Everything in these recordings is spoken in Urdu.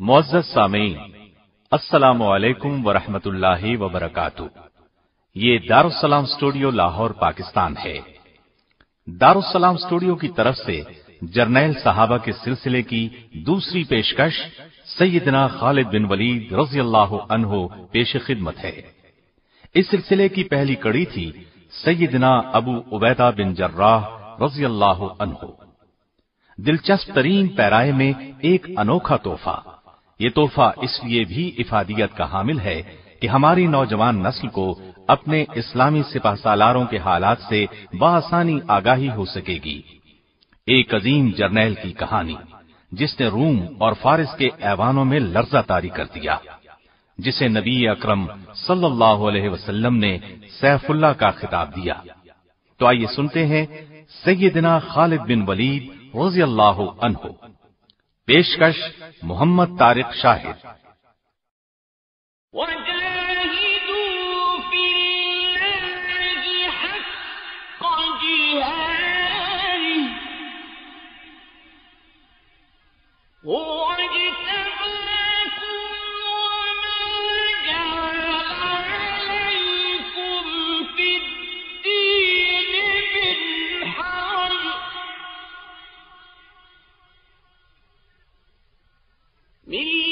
معزز سامعین، السلام علیکم ورحمۃ اللہ وبرکاتہ۔ یہ دارالسلام اسٹوڈیو لاہور، پاکستان ہے۔ دارالسلام اسٹوڈیو کی طرف سے جرنیل صحابہ کے سلسلے کی دوسری پیشکش سیدنا خالد بن ولید رضی اللہ عنہ پیش خدمت ہے۔ اس سلسلے کی پہلی کڑی تھی سیدنا ابو عبیدہ بن جراح رضی اللہ عنہ۔ دلچسپ ترین پیرائے میں ایک انوکھا تحفہ۔ یہ تحفہ اس لیے بھی افادیت کا حامل ہے کہ ہماری نوجوان نسل کو اپنے اسلامی سپاہ سالاروں کے حالات سے بآسانی آگاہی ہو سکے گی۔ ایک عظیم جرنیل کی کہانی، جس نے روم اور فارس کے ایوانوں میں لرزہ تاری کر دیا، جسے نبی اکرم صلی اللہ علیہ وسلم نے سیف اللہ کا خطاب دیا۔ تو آئیے سنتے ہیں سیدنا خالد بن ولید رضی اللہ عنہ۔ پیشکش محمد طارق شاہد۔ میری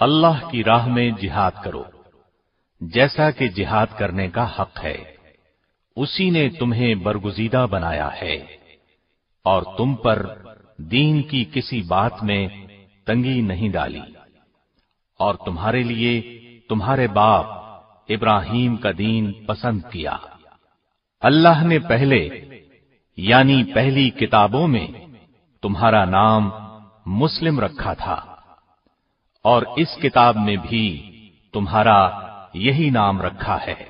اللہ کی راہ میں جہاد کرو۔ جیسا کہ جہاد کرنے کا حق ہے، اسی نے تمہیں برگزیدہ بنایا ہے۔ اور تم پر دین کی کسی بات میں تنگی نہیں ڈالی۔ اور تمہارے لیے تمہارے باپ ابراہیم کا دین پسند کیا۔ اللہ نے پہلے یعنی پہلی کتابوں میں تمہارا نام مسلم رکھا تھا۔ اور اس کتاب میں بھی تمہارا یہی نام رکھا ہے۔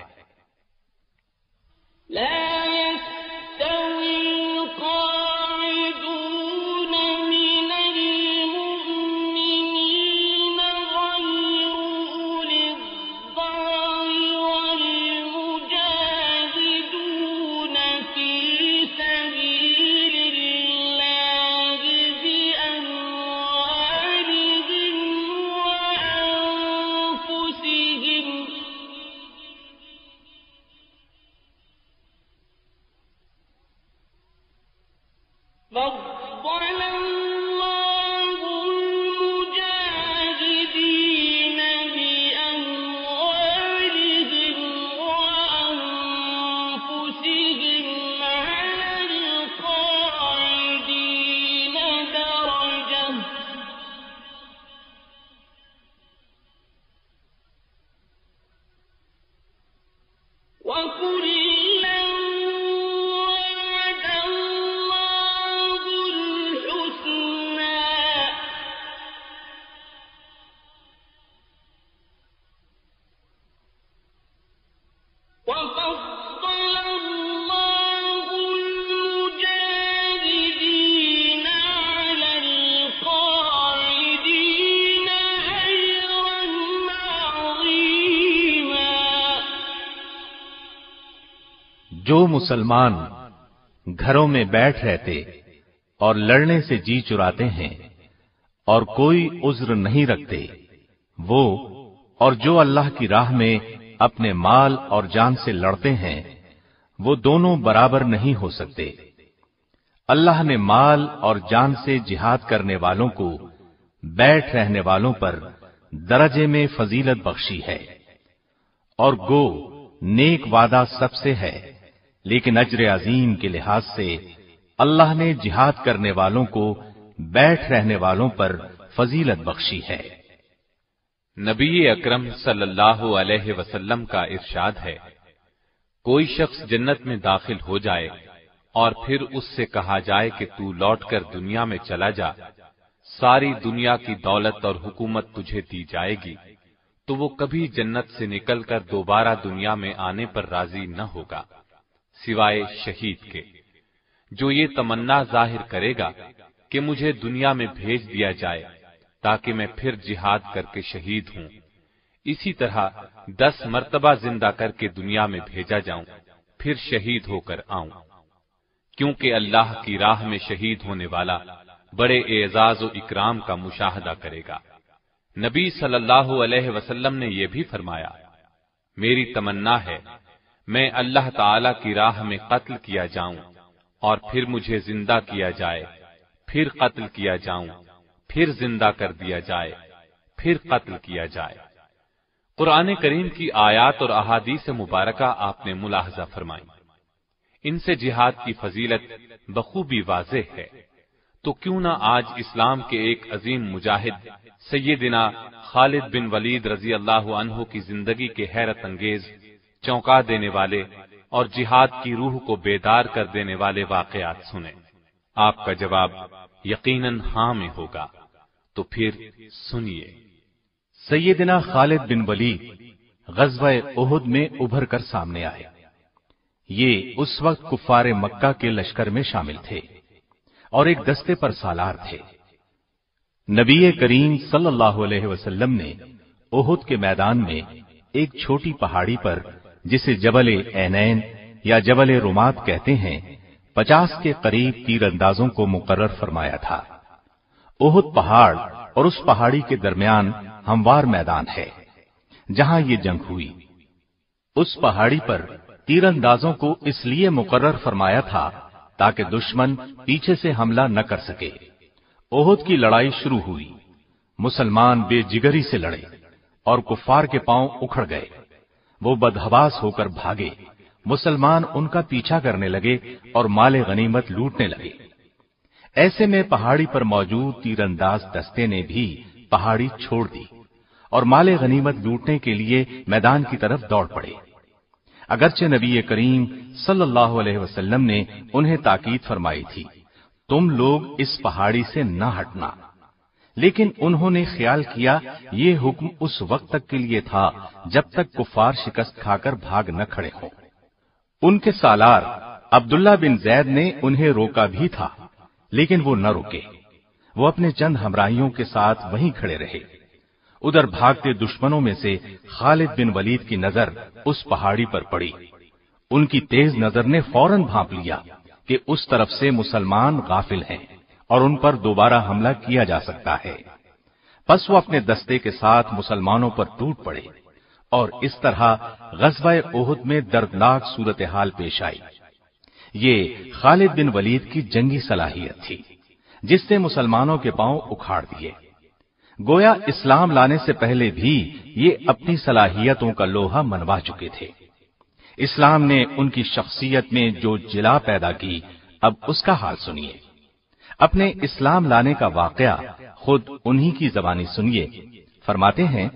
جو مسلمان گھروں میں بیٹھ رہتے اور لڑنے سے جی چراتے ہیں اور کوئی عذر نہیں رکھتے، وہ اور جو اللہ کی راہ میں اپنے مال اور جان سے لڑتے ہیں، وہ دونوں برابر نہیں ہو سکتے۔ اللہ نے مال اور جان سے جہاد کرنے والوں کو بیٹھ رہنے والوں پر درجے میں فضیلت بخشی ہے۔ اور گو، نیک وعدہ سب سے ہے۔ لیکن اجر عظیم کے لحاظ سے اللہ نے جہاد کرنے والوں کو بیٹھ رہنے والوں پر فضیلت بخشی ہے۔ نبی اکرم صلی اللہ علیہ وسلم کا ارشاد ہے، کوئی شخص جنت میں داخل ہو جائے اور پھر اس سے کہا جائے کہ تو لوٹ کر دنیا میں چلا جا، ساری دنیا کی دولت اور حکومت تجھے دی جائے گی، تو وہ کبھی جنت سے نکل کر دوبارہ دنیا میں آنے پر راضی نہ ہوگا۔ سوائے شہید کے۔ جو یہ تمنا ظاہر کرے گا کہ مجھے دنیا میں بھیج دیا جائے تاکہ میں پھر جہاد کر کے شہید ہوں۔ اسی طرح دس مرتبہ زندہ کر کے دنیا میں بھیجا جاؤں، پھر شہید ہو کر آؤں۔ کیونکہ اللہ کی راہ میں شہید ہونے والا بڑے اعزاز و اکرام کا مشاہدہ کرے گا۔ نبی صلی اللہ علیہ وسلم نے یہ بھی فرمایا، میری تمنا ہے میں اللہ تعالی کی راہ میں قتل کیا جاؤں اور پھر مجھے زندہ کیا جائے، پھر قتل کیا جاؤں، پھر زندہ کر دیا جائے، پھر قتل کیا جائے۔ قرآن کریم کی آیات اور احادیث مبارکہ آپ نے ملاحظہ فرمائی۔ ان سے جہاد کی فضیلت بخوبی واضح ہے۔ تو کیوں نہ آج اسلام کے ایک عظیم مجاہد سیدنا خالد بن ولید رضی اللہ عنہ کی زندگی کے حیرت انگیز چونکا دینے والے اور جہاد کی روح کو بیدار کر دینے والے واقعات سنیں۔ آپ کا جواب یقیناً ہاں میں ہوگا۔ تو پھر سنیے۔ سیدنا خالد بن ولید غزوہ احد میں ابھر کر سامنے آئے۔ یہ اس وقت کفار مکہ کے لشکر میں شامل تھے اور ایک دستے پر سالار تھے۔ نبی کریم صلی اللہ علیہ وسلم نے احد کے میدان میں ایک چھوٹی پہاڑی پر جسے جبل اینین یا جبل رومات کہتے ہیں، پچاس کے قریب تیر اندازوں کو مقرر فرمایا تھا۔ احد پہاڑ اور اس پہاڑی کے درمیان ہموار میدان ہے، جہاں یہ جنگ ہوئی۔ اس پہاڑی پر تیر اندازوں کو اس لیے مقرر فرمایا تھا تاکہ دشمن پیچھے سے حملہ نہ کر سکے۔ عہد کی لڑائی شروع ہوئی۔ مسلمان بے جگری سے لڑے اور کفار کے پاؤں اکھڑ گئے۔ وہ بدہواس ہو کر بھاگے۔ مسلمان ان کا پیچھا کرنے لگے اور مال غنیمت لوٹنے لگے۔ ایسے میں پہاڑی پر موجود تیر انداز دستے نے بھی پہاڑی چھوڑ دی اور مال غنیمت لوٹنے کے لیے میدان کی طرف دوڑ پڑے۔ اگرچہ نبی کریم صلی اللہ علیہ وسلم نے انہیں تاکید فرمائی تھی، تم لوگ اس پہاڑی سے نہ ہٹنا۔ لیکن انہوں نے خیال کیا یہ حکم اس وقت تک کے لیے تھا جب تک کفار شکست کھا کر بھاگ نہ کھڑے ہوں۔ ان کے سالار عبداللہ بن زید نے انہیں روکا بھی تھا، لیکن وہ نہ روکے۔ وہ اپنے چند ہمراہیوں کے ساتھ وہیں کھڑے رہے۔ ادھر بھاگتے دشمنوں میں سے خالد بن ولید کی نظر اس پہاڑی پر پڑی۔ ان کی تیز نظر نے فوراً بھانپ لیا کہ اس طرف سے مسلمان غافل ہیں۔ اور ان پر دوبارہ حملہ کیا جا سکتا ہے۔ پس وہ اپنے دستے کے ساتھ مسلمانوں پر ٹوٹ پڑے اور اس طرح غزوہ عہد میں دردناک صورتحال پیش آئی۔ یہ خالد بن ولید کی جنگی صلاحیت تھی، جس سے مسلمانوں کے پاؤں اکھاڑ دیے۔ گویا اسلام لانے سے پہلے بھی یہ اپنی صلاحیتوں کا لوہا منوا چکے تھے۔ اسلام نے ان کی شخصیت میں جو جلا پیدا کی، اب اس کا حال سنیے۔ اپنے اسلام لانے کا واقعہ خود انہی کی زبانی سنیے۔ فرماتے ہیں،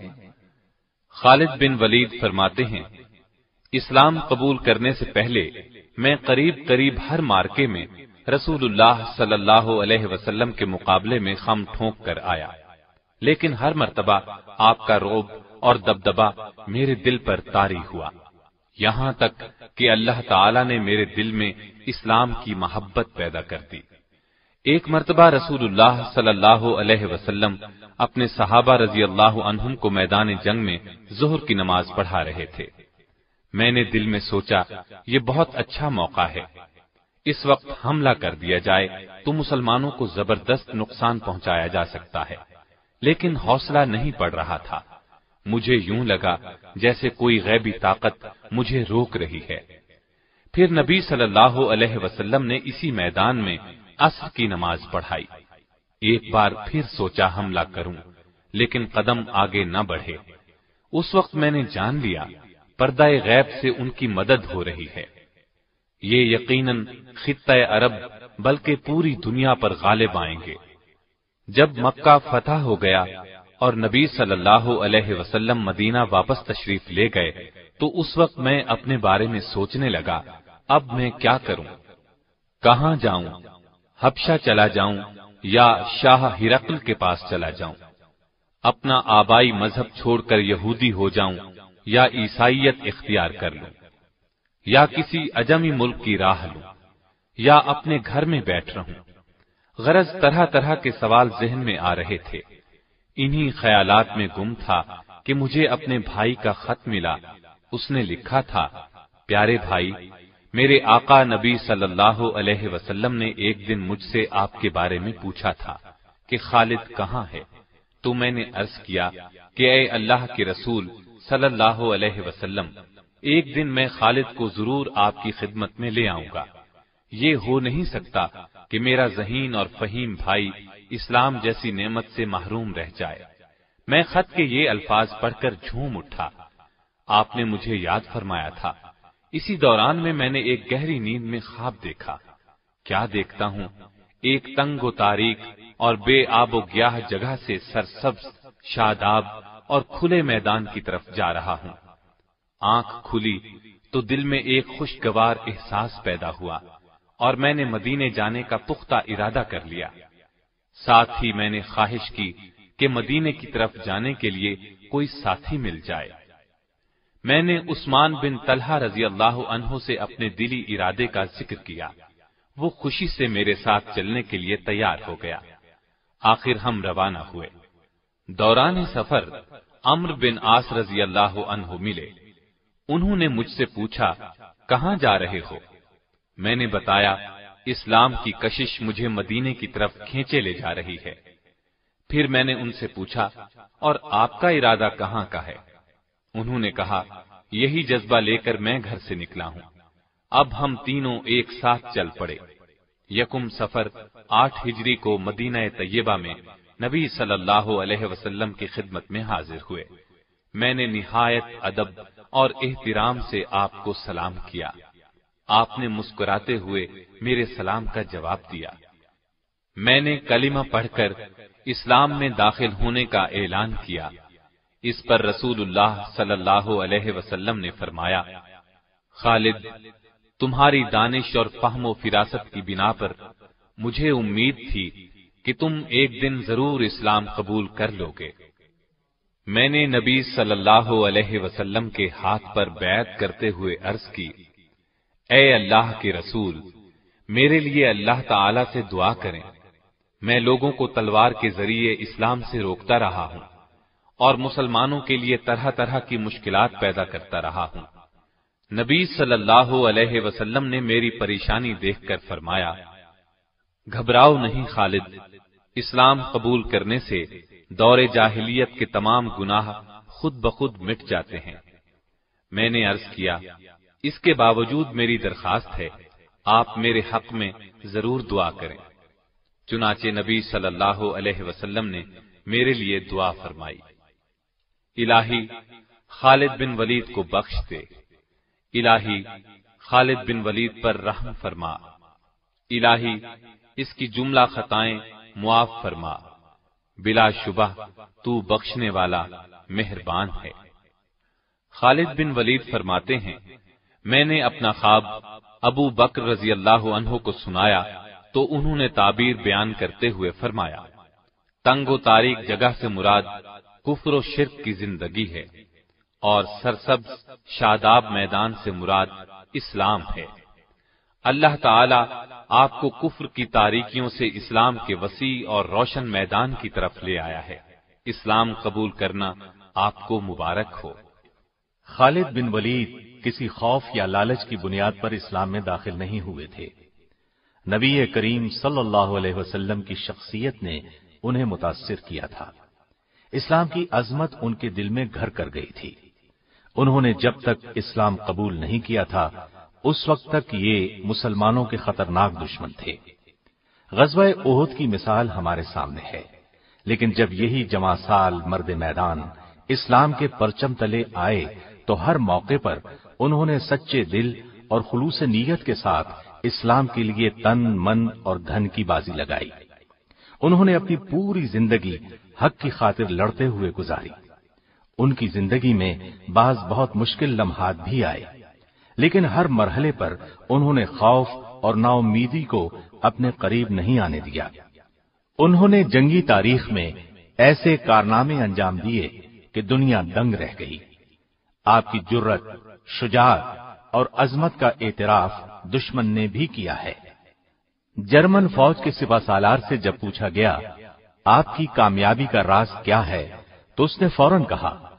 خالد بن ولید فرماتے ہیں، اسلام قبول کرنے سے پہلے میں قریب قریب ہر مارکے میں رسول اللہ صلی اللہ علیہ وسلم کے مقابلے میں خم ٹھونک کر آیا۔ لیکن ہر مرتبہ آپ کا روب اور دبدبا میرے دل پر تاری ہوا۔ یہاں تک کہ اللہ تعالی نے میرے دل میں اسلام کی محبت پیدا کر دی۔ ایک مرتبہ رسول اللہ صلی اللہ علیہ وسلم اپنے صحابہ رضی اللہ عنہم کو میدان جنگ میں ظہر کی نماز پڑھا رہے تھے۔ میں نے دل میں سوچا، یہ بہت اچھا موقع ہے۔ اس وقت حملہ کر دیا جائے تو مسلمانوں کو زبردست نقصان پہنچایا جا سکتا ہے۔ لیکن حوصلہ نہیں پڑ رہا تھا۔ مجھے یوں لگا جیسے کوئی غیبی طاقت مجھے روک رہی ہے۔ پھر نبی صلی اللہ علیہ وسلم نے اسی میدان میں عصر کی نماز پڑھائی۔ ایک بار پھر سوچا حملہ کروں، لیکن قدم آگے نہ بڑھے۔ اس وقت میں نے جان لیا، پردہ غیب سے ان کی مدد ہو رہی ہے۔ یہ یقیناً خطۂ عرب، بلکہ پوری دنیا پر غالب آئیں گے۔ جب مکہ فتح ہو گیا اور نبی صلی اللہ علیہ وسلم مدینہ واپس تشریف لے گئے، تو اس وقت میں اپنے بارے میں سوچنے لگا، اب میں کیا کروں؟ کہاں جاؤں؟ حبشہ چلا جاؤں یا شاہ ہرقل کے پاس چلا جاؤں۔ اپنا آبائی مذہب چھوڑ کر یہودی ہو جاؤں یا عیسائیت اختیار کر لوں۔ یا کسی اجمی ملک کی راہ لوں۔ یا اپنے گھر میں بیٹھ رہوں۔ غرض طرح طرح کے سوال ذہن میں آ رہے تھے۔ انہی خیالات میں گم تھا کہ مجھے اپنے بھائی کا خط ملا۔ اس نے لکھا تھا، پیارے بھائی میرے آقا نبی صلی اللہ علیہ وسلم نے ایک دن مجھ سے آپ کے بارے میں پوچھا تھا کہ خالد کہاں ہے؟ تو میں نے عرض کیا کہ اے اللہ کے رسول صلی اللہ علیہ وسلم، ایک دن میں خالد کو ضرور آپ کی خدمت میں لے آؤں گا۔ یہ ہو نہیں سکتا کہ میرا ذہین اور فہیم بھائی اسلام جیسی نعمت سے محروم رہ جائے۔ میں خط کے یہ الفاظ پڑھ کر جھوم اٹھا۔ آپ نے مجھے یاد فرمایا تھا اسی دوران میں میں نے ایک گہری نیند میں خواب دیکھا۔ کیا دیکھتا ہوں؟ ایک تنگ و تاریخ اور بے آب و گیاہ جگہ سے سرسبز، شاداب اور کھلے میدان کی طرف جا رہا ہوں۔ آنکھ کھلی تو دل میں ایک خوشگوار احساس پیدا ہوا اور میں نے مدینے جانے کا پختہ ارادہ کر لیا۔ ساتھ ہی میں نے خواہش کی کہ مدینے کی طرف جانے کے لیے کوئی ساتھی مل جائے۔ میں نے عثمان بن طلحہ رضی اللہ عنہ سے اپنے دلی ارادے کا ذکر کیا۔ وہ خوشی سے میرے ساتھ چلنے کے لیے تیار ہو گیا۔ آخر ہم روانہ ہوئے۔ دوران سفر امر بن آس رضی اللہ عنہ ملے۔ انہوں نے مجھ سے پوچھا، کہاں جا رہے ہو؟ میں نے بتایا، اسلام کی کشش مجھے مدینے کی طرف کھینچے لے جا رہی ہے۔ پھر میں نے ان سے پوچھا، اور آپ کا ارادہ کہاں کا ہے؟ انہوں نے کہا، یہی جذبہ لے کر میں گھر سے نکلا ہوں۔ اب ہم تینوں ایک ساتھ چل پڑے۔ یکم سفر آٹھ ہجری کو مدینہ طیبہ میں نبی صلی اللہ علیہ وسلم کی خدمت میں حاضر ہوئے۔ میں نے نہایت ادب اور احترام سے آپ کو سلام کیا۔ آپ نے مسکراتے ہوئے میرے سلام کا جواب دیا۔ میں نے کلمہ پڑھ کر اسلام میں داخل ہونے کا اعلان کیا۔ اس پر رسول اللہ صلی اللہ علیہ وسلم نے فرمایا، خالد، تمہاری دانش اور فہم و فراست کی بنا پر مجھے امید تھی کہ تم ایک دن ضرور اسلام قبول کر لو گے میں نے نبی صلی اللہ علیہ وسلم کے ہاتھ پر بیعت کرتے ہوئے عرض کی، اے اللہ کے رسول، میرے لیے اللہ تعالی سے دعا کریں۔ میں لوگوں کو تلوار کے ذریعے اسلام سے روکتا رہا ہوں۔ اور مسلمانوں کے لیے طرح طرح کی مشکلات پیدا کرتا رہا ہوں۔ نبی صلی اللہ علیہ وسلم نے میری پریشانی دیکھ کر فرمایا، گھبراؤ نہیں خالد، اسلام قبول کرنے سے دور جاہلیت کے تمام گناہ خود بخود مٹ جاتے ہیں۔ میں نے عرض کیا، اس کے باوجود میری درخواست ہے، آپ میرے حق میں ضرور دعا کریں۔ چنانچہ نبی صلی اللہ علیہ وسلم نے میرے لیے دعا فرمائی۔ الہی خالد بن ولید کو بخش دے۔ الہی خالد بن ولید پر رحم فرما۔ الہی اس کی جملہ خطائیں معاف فرما۔ بلا شبہ تو بخشنے والا مہربان ہے۔ خالد بن ولید فرماتے ہیں، میں نے اپنا خواب ابو بکر رضی اللہ عنہ کو سنایا تو انہوں نے تعبیر بیان کرتے ہوئے فرمایا، تنگ و تاریخ جگہ سے مراد کفر و شرک کی زندگی ہے اور سرسب شاداب میدان سے مراد اسلام ہے۔ اللہ تعالی آپ کو کفر کی تاریکیوں سے اسلام کے وسیع اور روشن میدان کی طرف لے آیا ہے۔ اسلام قبول کرنا آپ کو مبارک ہو۔ خالد بن ولید کسی خوف یا لالچ کی بنیاد پر اسلام میں داخل نہیں ہوئے تھے۔ نبی کریم صلی اللہ علیہ وسلم کی شخصیت نے انہیں متاثر کیا تھا۔ اسلام کی عظمت ان کے دل میں گھر کر گئی تھی۔ انہوں نے جب تک اسلام قبول نہیں کیا تھا، اس وقت تک یہ مسلمانوں کے خطرناک دشمن تھے۔ غزوہ عہد کی مثال ہمارے سامنے ہے۔ لیکن جب یہی جمع سال مرد میدان اسلام کے پرچم تلے آئے، تو ہر موقع پر انہوں نے سچے دل اور خلوص نیت کے ساتھ اسلام کے لیے تن، من اور دھن کی بازی لگائی۔ انہوں نے اپنی پوری زندگی حق کی خاطر لڑتے ہوئے گزاری۔ ان کی زندگی میں بعض بہت مشکل لمحات بھی آئے، لیکن ہر مرحلے پر انہوں نے خوف اور نا امیدی کو اپنے قریب نہیں آنے دیا۔ انہوں نے جنگی تاریخ میں ایسے کارنامے انجام دیے کہ دنیا دنگ رہ گئی۔ آپ کی جرت شجاعت اور عظمت کا اعتراف دشمن نے بھی کیا ہے۔ جرمن فوج کے سپا سالار سے جب پوچھا گیا آپ کی کامیابی کا راز کیا ہے؟ تو اس نے فوراً کہا،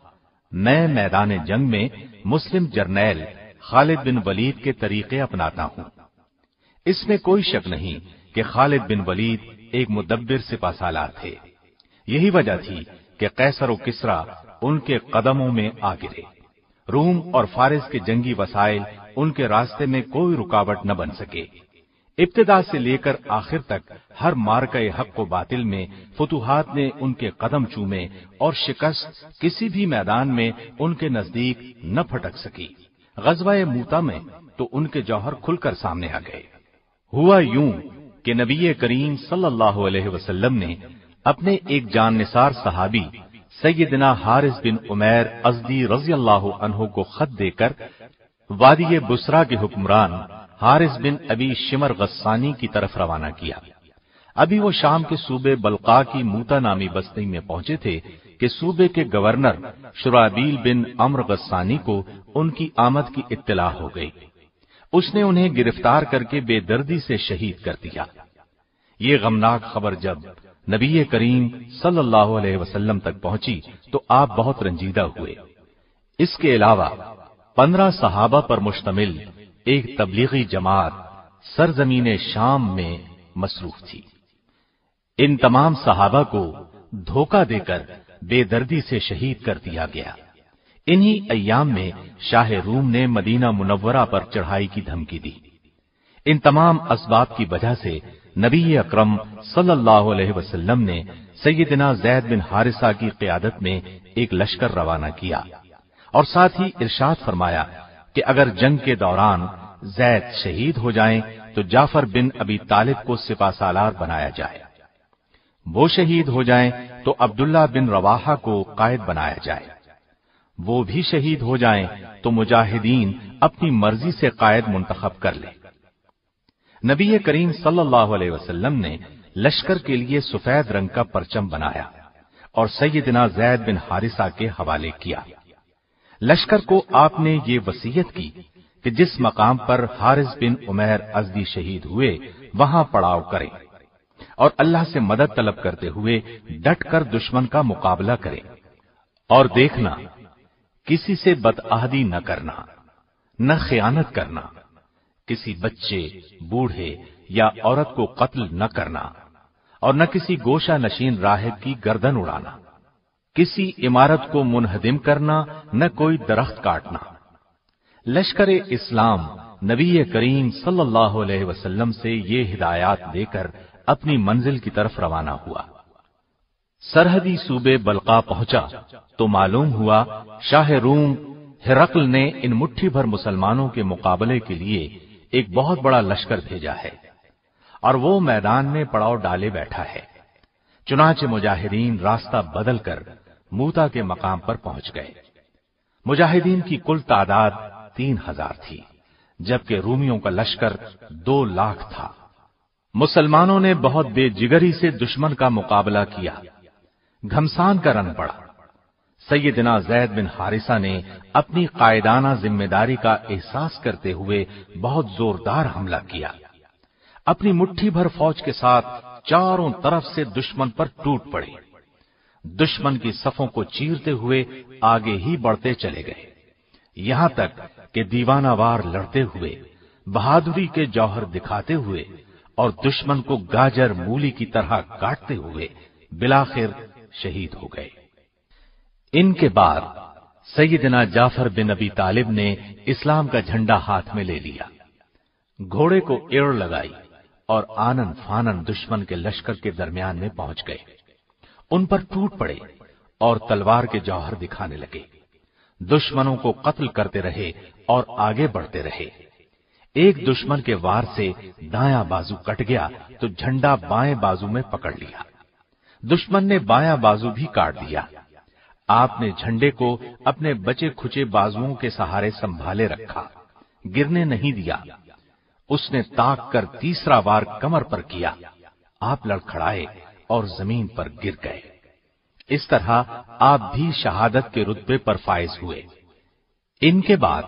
میں میدان جنگ میں مسلم جرنیل خالد بن ولید کے طریقے اپناتا ہوں۔ اس میں کوئی شک نہیں کہ خالد بن ولید ایک مدبر سپا سالار تھے۔ یہی وجہ تھی کہ قیصر و کسرا ان کے قدموں میں آ گرے۔ روم اور فارس کے جنگی وسائل ان کے راستے میں کوئی رکاوٹ نہ بن سکے۔ ابتدا سے لے کر آخر تک ہر مارکہ حق و باطل میں فتوحات نے ان کے قدم چومے اور شکست کسی بھی میدان میں ان کے نزدیک نہ پھٹک سکی۔ غزوہ موتا میں تو ان کے جوہر کھل کر سامنے آ گئے۔ ہوا یوں کہ نبی کریم صلی اللہ علیہ وسلم نے اپنے ایک جان نثار صحابی سیدنا حارث بن عمیر ازدی رضی اللہ عنہ کو خط دے کر وادی بسرا کے حکمران حارث بن ابی شمر غسانی کی طرف روانہ کیا۔ ابھی وہ شام کے صوبے بلقا کی موتا نامی بستی میں پہنچے تھے کہ صوبے کے گورنر شرابیل بن امر غسانی کو ان کی آمد کی اطلاع ہو گئی۔ اس نے انہیں گرفتار کر کے بے دردی سے شہید کر دیا۔ یہ غمناک خبر جب نبی کریم صلی اللہ علیہ وسلم تک پہنچی تو آپ بہت رنجیدہ ہوئے۔ اس کے علاوہ پندرہ صحابہ پر مشتمل ایک تبلیغی جماعت سرزمین شام میں مصروف تھی۔ ان تمام صحابہ کو دھوکہ دے کر بے دردی سے شہید کر دیا گیا۔ انہی ایام میں شاہ روم نے مدینہ منورہ پر چڑھائی کی دھمکی دی۔ ان تمام اسباب کی وجہ سے نبی اکرم صلی اللہ علیہ وسلم نے سیدنا زید بن حارثہ کی قیادت میں ایک لشکر روانہ کیا اور ساتھ ہی ارشاد فرمایا کہ اگر جنگ کے دوران زید شہید ہو جائیں، تو جعفر بن ابی طالب کو سپا سالار بنایا جائے۔ وہ شہید ہو جائیں، تو عبداللہ بن رواحہ کو قائد بنایا جائے۔ وہ بھی شہید ہو جائیں، تو مجاہدین اپنی مرضی سے قائد منتخب کر لیں۔ نبی کریم صلی اللہ علیہ وسلم نے لشکر کے لیے سفید رنگ کا پرچم بنایا اور سیدنا زید بن حارثہ کے حوالے کیا۔ لشکر کو آپ نے یہ وسیعت کی کہ جس مقام پر حارث بن عمیر ازدی شہید ہوئے، وہاں پڑاؤ کریں اور اللہ سے مدد طلب کرتے ہوئے ڈٹ کر دشمن کا مقابلہ کریں۔ اور دیکھنا، کسی سے بدعہدی نہ کرنا، نہ خیانت کرنا، کسی بچے، بوڑھے یا عورت کو قتل نہ کرنا اور نہ کسی گوشہ نشین راہب کی گردن اڑانا۔ کسی عمارت کو منہدم کرنا، نہ کوئی درخت کاٹنا۔ لشکر اسلام نبی کریم صلی اللہ علیہ وسلم سے یہ ہدایات دے کر اپنی منزل کی طرف روانہ ہوا۔ سرحدی صوبے بلقا پہنچا تو معلوم ہوا شاہ روم ہرقل نے ان مٹھی بھر مسلمانوں کے مقابلے کے لیے ایک بہت بڑا لشکر بھیجا ہے اور وہ میدان میں پڑاؤ ڈالے بیٹھا ہے۔ چنانچہ مجاہدین راستہ بدل کر موتا کے مقام پر پہنچ گئے۔ مجاہدین کی کل تعداد تین ہزار تھی، جبکہ رومیوں کا لشکر دو لاکھ تھا۔ مسلمانوں نے بہت بے جگری سے دشمن کا مقابلہ کیا۔ گھمسان کا رن پڑا۔ سیدنا زید بن حارثہ نے اپنی قائدانہ ذمہ داری کا احساس کرتے ہوئے بہت زوردار حملہ کیا۔ اپنی مٹھی بھر فوج کے ساتھ چاروں طرف سے دشمن پر ٹوٹ پڑے۔ دشمن کی صفوں کو چیرتے ہوئے آگے ہی بڑھتے چلے گئے۔ یہاں تک کہ دیوانہ وار لڑتے ہوئے، بہادری کے جوہر دکھاتے ہوئے، اور دشمن کو گاجر مولی کی طرح کاٹتے ہوئے بلاخر شہید ہو گئے۔ ان کے بعد سیدنا جعفر بن ابی طالب نے اسلام کا جھنڈا ہاتھ میں لے لیا۔ گھوڑے کو ایڑ لگائی اور آنند فانن دشمن کے لشکر کے درمیان میں پہنچ گئے۔ ان پر ٹوٹ پڑے اور تلوار کے جوہر دکھانے لگے۔ دشمنوں کو قتل کرتے رہے اور آگے بڑھتے رہے۔ ایک دشمن کے وار سے دایاں بازو کٹ گیا، تو جھنڈا بائیں بازو میں پکڑ لیا۔ دشمن نے بایاں بازو بھی کاٹ دیا۔ آپ نے جھنڈے کو اپنے بچے کھچے بازوؤں کے سہارے سنبھالے رکھا، گرنے نہیں دیا۔ اس نے تاک کر تیسرا بار کمر پر کیا۔ آپ لڑکھڑائے۔ اور زمین پر گر گئے۔ اس طرح آپ بھی شہادت کے رتبے پر فائز ہوئے۔ ان کے بعد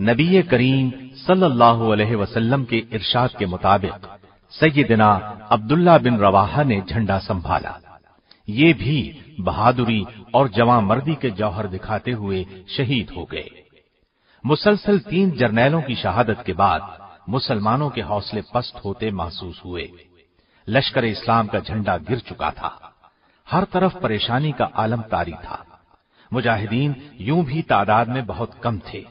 نبی کریم صلی اللہ علیہ وسلم کے ارشاد کے مطابق سیدنا عبداللہ بن رواحہ نے جھنڈا سنبھالا۔ یہ بھی بہادری اور جوان مردی کے جوہر دکھاتے ہوئے شہید ہو گئے۔ مسلسل تین جرنیلوں کی شہادت کے بعد مسلمانوں کے حوصلے پست ہوتے محسوس ہوئے۔ لشکر اسلام کا جھنڈا گر چکا تھا۔ ہر طرف پریشانی کا عالم تاری تھا۔ مجاہدین یوں بھی تعداد میں بہت کم تھے۔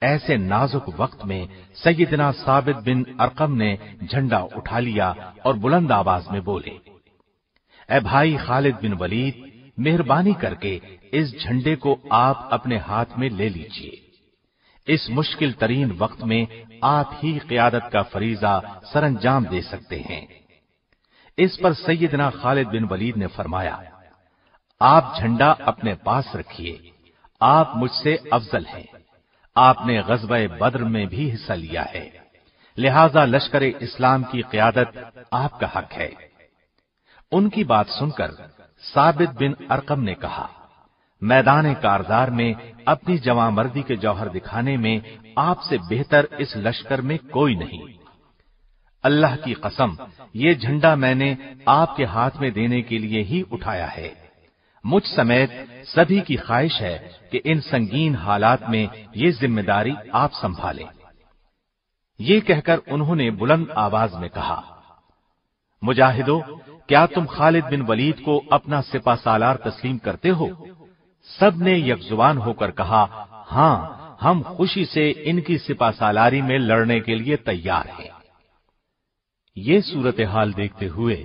ایسے نازک وقت میں سیدنا ثابت بن ارقم نے جھنڈا اٹھا لیا اور بلند آواز میں بولے، اے بھائی خالد بن ولید، مہربانی کر کے اس جھنڈے کو آپ اپنے ہاتھ میں لے لیجیے۔ اس مشکل ترین وقت میں آپ ہی قیادت کا فریضہ سر انجام دے سکتے ہیں۔ اس پر سیدنا خالد بن ولید نے فرمایا، آپ جھنڈا اپنے پاس رکھیے، آپ مجھ سے افضل ہیں۔ آپ نے غزب بدر میں بھی حصہ لیا ہے۔ لہذا لشکر اسلام کی قیادت آپ کا حق ہے۔ ان کی بات سن کر ثابت بن ارقم نے کہا، میدان کاردار میں اپنی جمع مردی کے جوہر دکھانے میں آپ سے بہتر اس لشکر میں کوئی نہیں۔ اللہ کی قسم یہ جھنڈا میں نے آپ کے ہاتھ میں دینے کے لیے ہی اٹھایا ہے۔ مجھ سمیت سبھی کی خواہش ہے کہ ان سنگین حالات میں یہ ذمہ داری آپ سنبھالیں۔ یہ کہہ کر انہوں نے بلند آواز میں کہا، مجاہدو، کیا تم خالد بن ولید کو اپنا سپا سالار تسلیم کرتے ہو؟ سب نے یک زبان ہو کر کہا ہاں ہم خوشی سے ان کی سپا سالاری میں لڑنے کے لیے تیار ہیں۔ یہ صورتحال دیکھتے ہوئے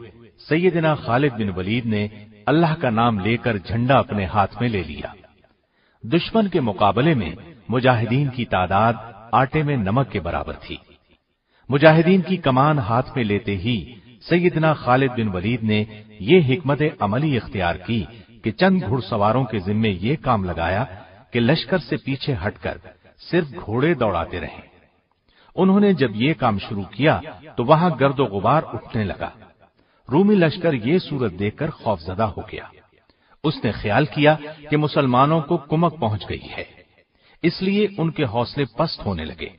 سیدنا خالد بن ولید نے اللہ کا نام لے کر جھنڈا اپنے ہاتھ میں لے لیا۔ دشمن کے مقابلے میں مجاہدین کی تعداد آٹے میں نمک کے برابر تھی۔ مجاہدین کی کمان ہاتھ میں لیتے ہی سیدنا خالد بن ولید نے یہ حکمت عملی اختیار کی کہ چند گھڑ سواروں کے ذمے یہ کام لگایا کہ لشکر سے پیچھے ہٹ کر صرف گھوڑے دوڑاتے رہے انہوں نے جب یہ کام شروع کیا تو وہاں گرد و غبار اٹھنے لگا۔ رومی لشکر یہ صورت دیکھ کر خوف زدہ ہو گیا۔ اس نے خیال کیا کہ مسلمانوں کو کمک پہنچ گئی ہے۔ اس لیے ان کے حوصلے پست ہونے لگے۔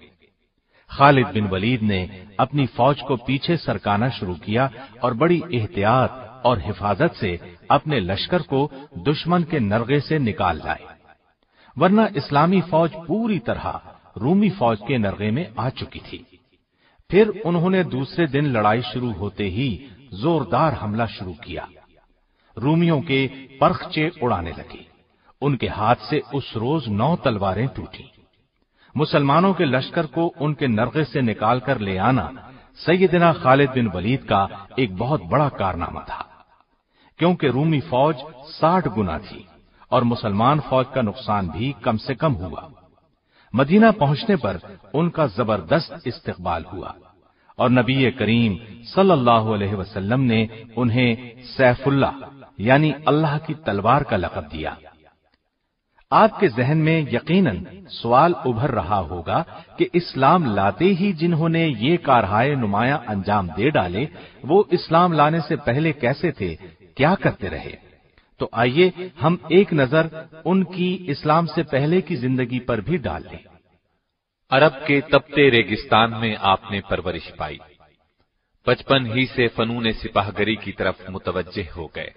خالد بن ولید نے اپنی فوج کو پیچھے سرکانا شروع کیا اور بڑی احتیاط اور حفاظت سے اپنے لشکر کو دشمن کے نرغے سے نکال لائے۔ ورنہ اسلامی فوج پوری طرح رومی فوج کے نرغے میں آ چکی تھی۔ پھر انہوں نے دوسرے دن لڑائی شروع ہوتے ہی زوردار حملہ شروع کیا۔ رومیوں کے پرخچے اڑانے لگے۔ ان کے ہاتھ سے اس روز نو تلواریں ٹوٹی مسلمانوں کے لشکر کو ان کے نرغے سے نکال کر لے آنا سیدنا خالد بن ولید کا ایک بہت بڑا کارنامہ تھا۔ کیونکہ رومی فوج ساٹھ گنا تھی اور مسلمان فوج کا نقصان بھی کم سے کم ہوا۔ مدینہ پہنچنے پر ان کا زبردست استقبال ہوا۔ اور نبی کریم صلی اللہ علیہ وسلم نے انہیں سیف اللہ یعنی اللہ کی تلوار کا لقب دیا۔ آپ کے ذہن میں یقیناً سوال ابھر رہا ہوگا کہ اسلام لاتے ہی جنہوں نے یہ کارہائے نمایاں انجام دے ڈالے، وہ اسلام لانے سے پہلے کیسے تھے، کیا کرتے رہے؟ تو آئیے ہم ایک نظر ان کی اسلام سے پہلے کی زندگی پر بھی ڈال لیں۔ عرب کے تبتے ریگستان میں آپ نے پرورش پائی۔ بچپن ہی سے فنون سپاہ گری کی طرف متوجہ ہو گئے۔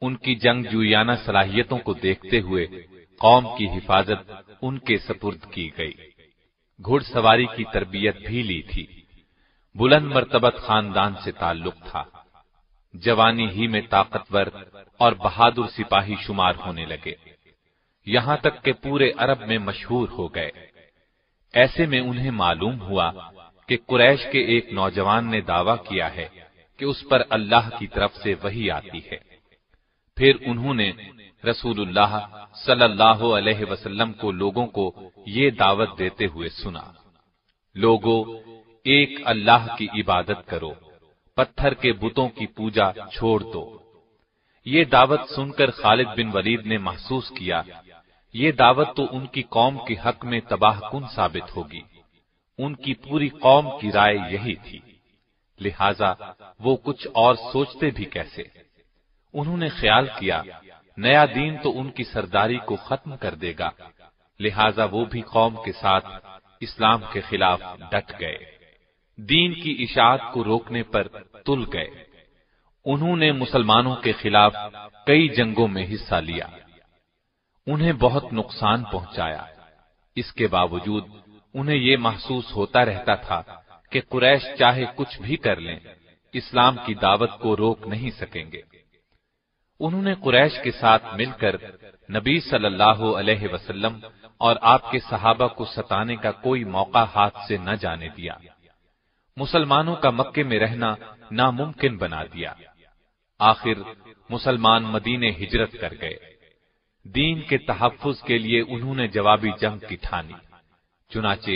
ان کی جنگ جویانہ صلاحیتوں کو دیکھتے ہوئے قوم کی حفاظت ان کے سپرد کی گئی۔ گھڑ سواری کی تربیت بھی لی تھی۔ بلند مرتبت خاندان سے تعلق تھا۔ جوانی ہی میں طاقتور اور بہادر سپاہی شمار ہونے لگے۔ یہاں تک کہ پورے عرب میں مشہور ہو گئے۔ ایسے میں انہیں معلوم ہوا کہ قریش کے ایک نوجوان نے دعویٰ کیا ہے کہ اس پر اللہ کی طرف سے وہی آتی ہے۔ پھر انہوں نے رسول اللہ صلی اللہ علیہ وسلم کو لوگوں کو یہ دعوت دیتے ہوئے سنا لوگوں ایک اللہ کی عبادت کرو۔ پتھر کے بتوں کی پوجا چھوڑ دو۔ یہ دعوت سن کر خالد بن ولید نے محسوس کیا، یہ دعوت تو ان کی قوم کے حق میں تباہ کن ثابت ہوگی۔ ان کی پوری قوم کی رائے یہی تھی۔ لہذا وہ کچھ اور سوچتے بھی کیسے۔ انہوں نے خیال کیا، نیا دین تو ان کی سرداری کو ختم کر دے گا۔ لہذا وہ بھی قوم کے ساتھ اسلام کے خلاف ڈٹ گئے۔ دین کی اشاعت کو روکنے پر تل گئے۔ انہوں نے مسلمانوں کے خلاف کئی جنگوں میں حصہ لیا۔ انہیں بہت نقصان پہنچایا۔ اس کے باوجود انہیں یہ محسوس ہوتا رہتا تھا کہ قریش چاہے کچھ بھی کر لیں، اسلام کی دعوت کو روک نہیں سکیں گے۔ انہوں نے قریش کے ساتھ مل کر نبی صلی اللہ علیہ وسلم اور آپ کے صحابہ کو ستانے کا کوئی موقع ہاتھ سے نہ جانے دیا۔ مسلمانوں کا مکے میں رہنا ناممکن بنا دیا۔ آخر مسلمان مدینے ہجرت کر گئے۔ دین کے تحفظ کے لیے انہوں نے جوابی جنگ کی ٹھانی۔ چنانچہ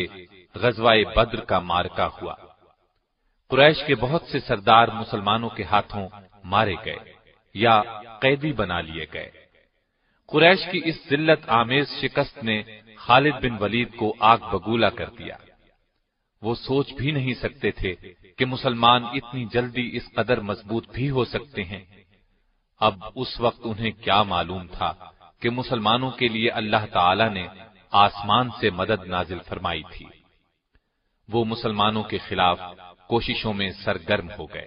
غزوائے بدر کا مارکا ہوا۔ قریش کے بہت سے سردار مسلمانوں کے ہاتھوں مارے گئے یا قیدی بنا لیے گئے۔ قریش کی اس ذلت آمیز شکست نے خالد بن ولید کو آگ بگولا کر دیا۔ وہ سوچ بھی نہیں سکتے تھے کہ مسلمان اتنی جلدی اس قدر مضبوط بھی ہو سکتے ہیں۔ اب اس وقت انہیں کیا معلوم تھا کہ مسلمانوں کے لیے اللہ تعالی نے آسمان سے مدد نازل فرمائی تھی۔ وہ مسلمانوں کے خلاف کوششوں میں سرگرم ہو گئے۔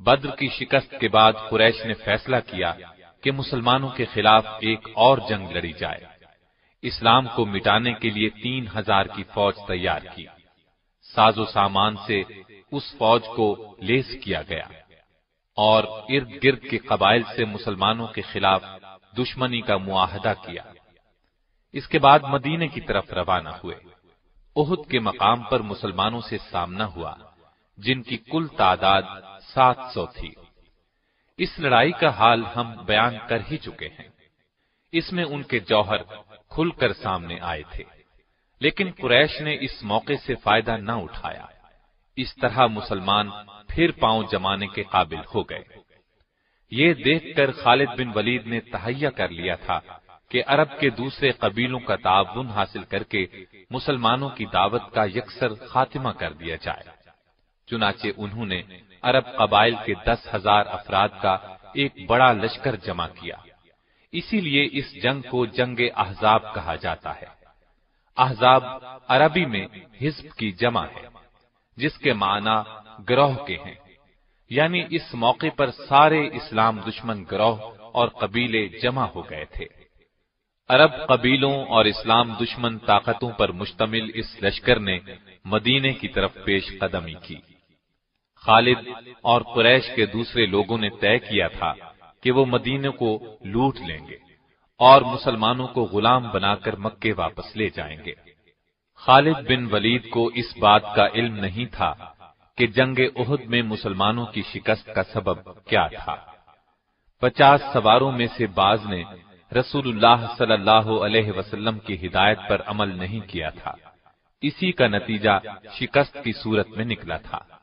بدر کی شکست کے بعد قریش نے فیصلہ کیا کہ مسلمانوں کے خلاف ایک اور جنگ لڑی جائے۔ اسلام کو مٹانے کے لیے تین ہزار کی فوج تیار کی۔ ساز و سامان سے اس فوج کو لیس کیا گیا اور ارد گرد کے قبائل سے مسلمانوں کے خلاف دشمنی کا معاہدہ کیا۔ اس کے بعد مدینے کی طرف روانہ ہوئے۔ عہد کے مقام پر مسلمانوں سے سامنا ہوا، جن کی کل تعداد سات سو تھی۔ اس لڑائی کا حال ہم بیان کر ہی چکے ہیں۔ اس میں ان کے جوہر کھل کر سامنے آئے تھے۔ لیکن قریش نے اس موقع سے فائدہ نہ اٹھایا۔ اس طرح مسلمان پھر پاؤں جمانے کے قابل ہو گئے۔ یہ دیکھ کر خالد بن ولید نے تہیا کر لیا تھا کہ عرب کے دوسرے قبیلوں کا تعاون حاصل کر کے مسلمانوں کی دعوت کا یکسر خاتمہ کر دیا جائے۔ چنانچہ انہوں نے عرب قبائل کے دس ہزار افراد کا ایک بڑا لشکر جمع کیا۔ اسی لیے اس جنگ کو جنگ احزاب کہا جاتا ہے۔ احزاب عربی میں حزب کی جمع ہے، جس کے معنی گروہ کے ہیں۔ یعنی اس موقع پر سارے اسلام دشمن گروہ اور قبیلے جمع ہو گئے تھے۔ عرب قبیلوں اور اسلام دشمن طاقتوں پر مشتمل اس لشکر نے مدینے کی طرف پیش قدمی کی۔ خالد اور قریش کے دوسرے لوگوں نے طے کیا تھا کہ وہ مدینے کو لوٹ لیں گے۔ اور مسلمانوں کو غلام بنا کر مکے واپس لے جائیں گے۔ خالد بن ولید کو اس بات کا علم نہیں تھا کہ جنگ عہد میں مسلمانوں کی شکست کا سبب کیا تھا۔ پچاس سواروں میں سے بعض نے رسول اللہ صلی اللہ علیہ وسلم کی ہدایت پر عمل نہیں کیا تھا۔ اسی کا نتیجہ شکست کی صورت میں نکلا تھا۔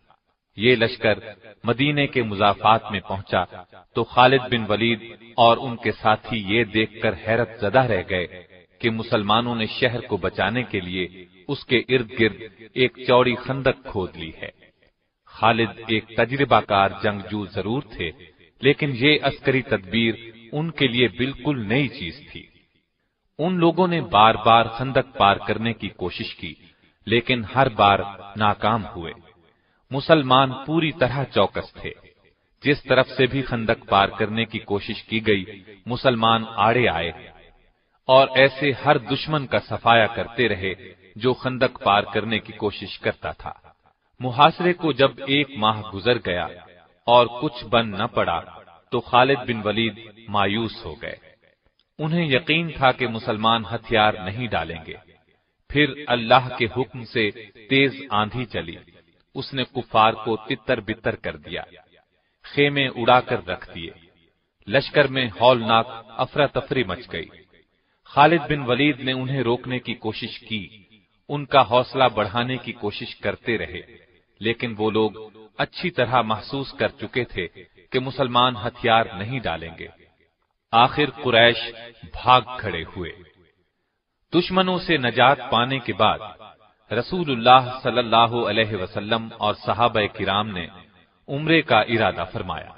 یہ لشکر مدینے کے مضافات میں پہنچا تو خالد بن ولید اور ان کے ساتھی یہ دیکھ کر حیرت زدہ رہ گئے کہ مسلمانوں نے شہر کو بچانے کے لیے اس کے ارد گرد ایک چوڑی خندق کھود لی ہے۔ خالد ایک تجربہ کار جنگجو ضرور تھے، لیکن یہ عسکری تدبیر ان کے لیے بالکل نئی چیز تھی۔ ان لوگوں نے بار بار خندق پار کرنے کی کوشش کی، لیکن ہر بار ناکام ہوئے۔ مسلمان پوری طرح چوکس تھے۔ جس طرف سے بھی خندق پار کرنے کی کوشش کی گئی، مسلمان آڑے آئے۔ اور ایسے ہر دشمن کا سفایا کرتے رہے، جو خندق پار کرنے کی کوشش کرتا تھا۔ محاصرے کو جب ایک ماہ گزر گیا اور کچھ بن نہ پڑا، تو خالد بن ولید مایوس ہو گئے۔ انہیں یقین تھا کہ مسلمان ہتھیار نہیں ڈالیں گے۔ پھر اللہ کے حکم سے تیز آندھی چلی۔ اس نے کفار کو تتر بتر کر دیا، خیمے اڑا کر رکھ دیے۔ لشکر میں ہولناک افراتفری مچ گئی۔ خالد بن ولید نے انہیں روکنے کی کوشش کی۔ ان کا حوصلہ بڑھانے کی کوشش کرتے رہے۔ لیکن وہ لوگ اچھی طرح محسوس کر چکے تھے کہ مسلمان ہتھیار نہیں ڈالیں گے۔ آخر قریش بھاگ کھڑے ہوئے۔ دشمنوں سے نجات پانے کے بعد رسول اللہ صلی اللہ علیہ وسلم اور صحابہ کرام نے عمرے کا ارادہ فرمایا۔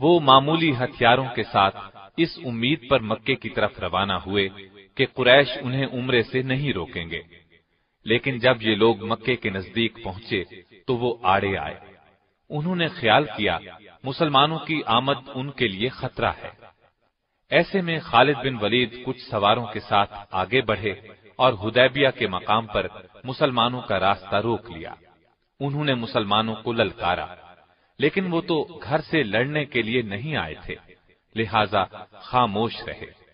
وہ معمولی ہتھیاروں کے ساتھ اس امید پر مکے کی طرف روانہ ہوئے کہ قریش انہیں عمرے سے نہیں روکیں گے۔ لیکن جب یہ لوگ مکے کے نزدیک پہنچے تو وہ آڑے آئے۔ انہوں نے خیال کیا، مسلمانوں کی آمد ان کے لیے خطرہ ہے۔ ایسے میں خالد بن ولید کچھ سواروں کے ساتھ آگے بڑھے اور ہدیبیہ کے مقام پر مسلمانوں کا راستہ روک لیا۔ انہوں نے مسلمانوں کو للکارا۔ لیکن وہ تو گھر سے لڑنے کے لیے نہیں آئے تھے۔ لہذا خاموش رہے۔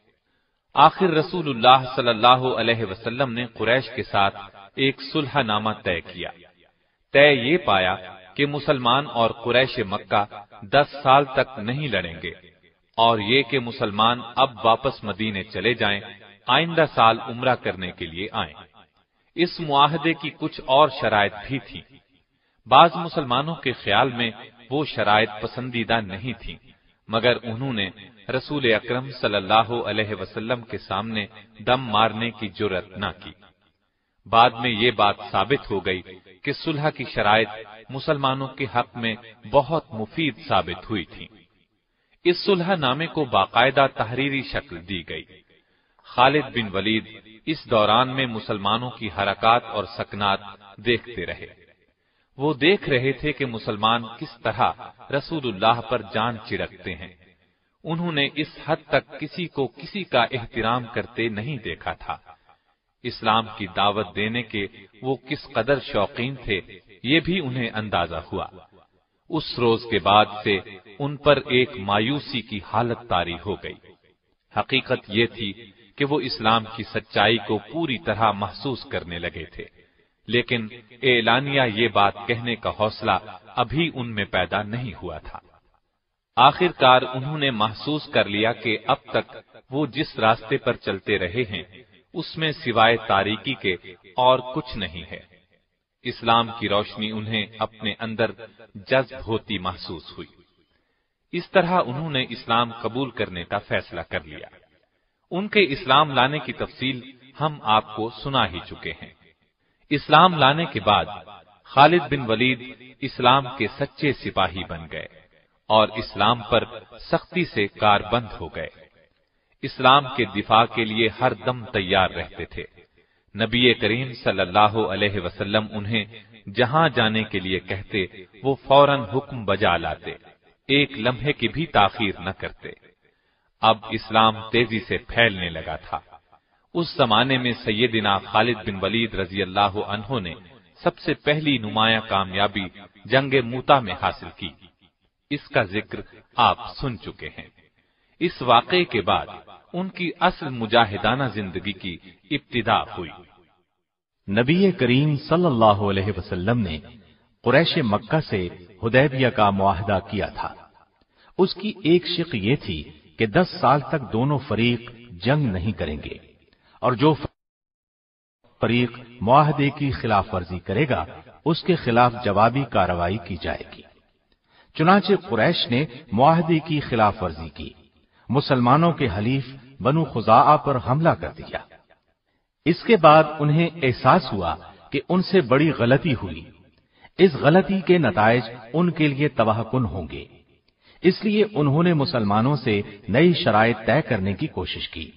آخر رسول اللہ صلی اللہ علیہ وسلم نے قریش کے ساتھ ایک سلح نامہ طے کیا۔ طے یہ پایا کہ مسلمان اور قریش مکہ دس سال تک نہیں لڑیں گے اور یہ کہ مسلمان اب واپس مدینے چلے جائیں آئندہ سال عمرہ کرنے کے لیے آئیں۔ اس معاہدے کی کچھ اور شرائط بھی تھی بعض مسلمانوں کے خیال میں وہ شرائط پسندیدہ نہیں تھی مگر انہوں نے رسول اکرم صلی اللہ علیہ وسلم کے سامنے دم مارنے کی جرت نہ کی۔ بعد میں یہ بات ثابت ہو گئی کہ صلح کی شرائط مسلمانوں کے حق میں بہت مفید ثابت ہوئی تھی اس صلح نامے کو باقاعدہ تحریری شکل دی گئی۔ خالد بن ولید اس دوران میں مسلمانوں کی حرکات اور سکنات دیکھتے رہے۔ وہ دیکھ رہے تھے کہ مسلمان کس طرح رسول اللہ پر جان چڑکتے ہیں۔ انہوں نے اس حد تک کسی کو کسی کا احترام کرتے نہیں دیکھا تھا۔ اسلام کی دعوت دینے کے وہ کس قدر شوقین تھے، یہ بھی انہیں اندازہ ہوا۔ اس روز کے بعد سے ان پر ایک مایوسی کی حالت تاری ہو گئی۔ حقیقت یہ تھی کہ وہ اسلام کی سچائی کو پوری طرح محسوس کرنے لگے تھے۔ لیکن اعلانیہ یہ بات کہنے کا حوصلہ ابھی ان میں پیدا نہیں ہوا تھا۔ آخر کار انہوں نے محسوس کر لیا کہ اب تک وہ جس راستے پر چلتے رہے ہیں، اس میں سوائے تاریکی کے اور کچھ نہیں ہے۔ اسلام کی روشنی انہیں اپنے اندر جذب ہوتی محسوس ہوئی۔ اس طرح انہوں نے اسلام قبول کرنے کا فیصلہ کر لیا۔ ان کے اسلام لانے کی تفصیل ہم آپ کو سنا ہی چکے ہیں۔ اسلام لانے کے بعد خالد بن ولید اسلام کے سچے سپاہی بن گئے اور اسلام پر سختی سے کار بند ہو گئے۔ اسلام کے دفاع کے لیے ہر دم تیار رہتے تھے۔ نبی کریم صلی اللہ علیہ وسلم انہیں جہاں جانے کے لیے کہتے وہ فوراً حکم بجا لاتے، ایک لمحے کی بھی تاخیر نہ کرتے۔ اب اسلام تیزی سے پھیلنے لگا تھا۔ اس زمانے میں سیدنا خالد بن ولید رضی اللہ عنہ نے سب سے پہلی نمایاں کامیابی جنگ موتا میں حاصل کی۔ اس کا ذکر آپ سن چکے ہیں۔ اس واقعے کے بعد ان کی اصل مجاہدانہ زندگی کی ابتدا ہوئی۔ نبی کریم صلی اللہ علیہ وسلم نے قریش مکہ سے ہدیبیہ کا معاہدہ کیا تھا۔ اس کی ایک شق یہ تھی کہ دس سال تک دونوں فریق جنگ نہیں کریں گے۔ اور جو فریق معاہدے کی خلاف ورزی کرے گا، اس کے خلاف جوابی کارروائی کی جائے گی۔ چنانچہ قریش نے معاہدے کی خلاف ورزی کی۔ مسلمانوں کے حلیف بنو خزا پر حملہ کر دیا۔ اس کے بعد انہیں احساس ہوا کہ ان سے بڑی غلطی ہوئی۔ اس غلطی کے نتائج ان کے لیے تباہ کن ہوں گے۔ اس لیے انہوں نے مسلمانوں سے نئی شرائط طے کرنے کی کوشش کی۔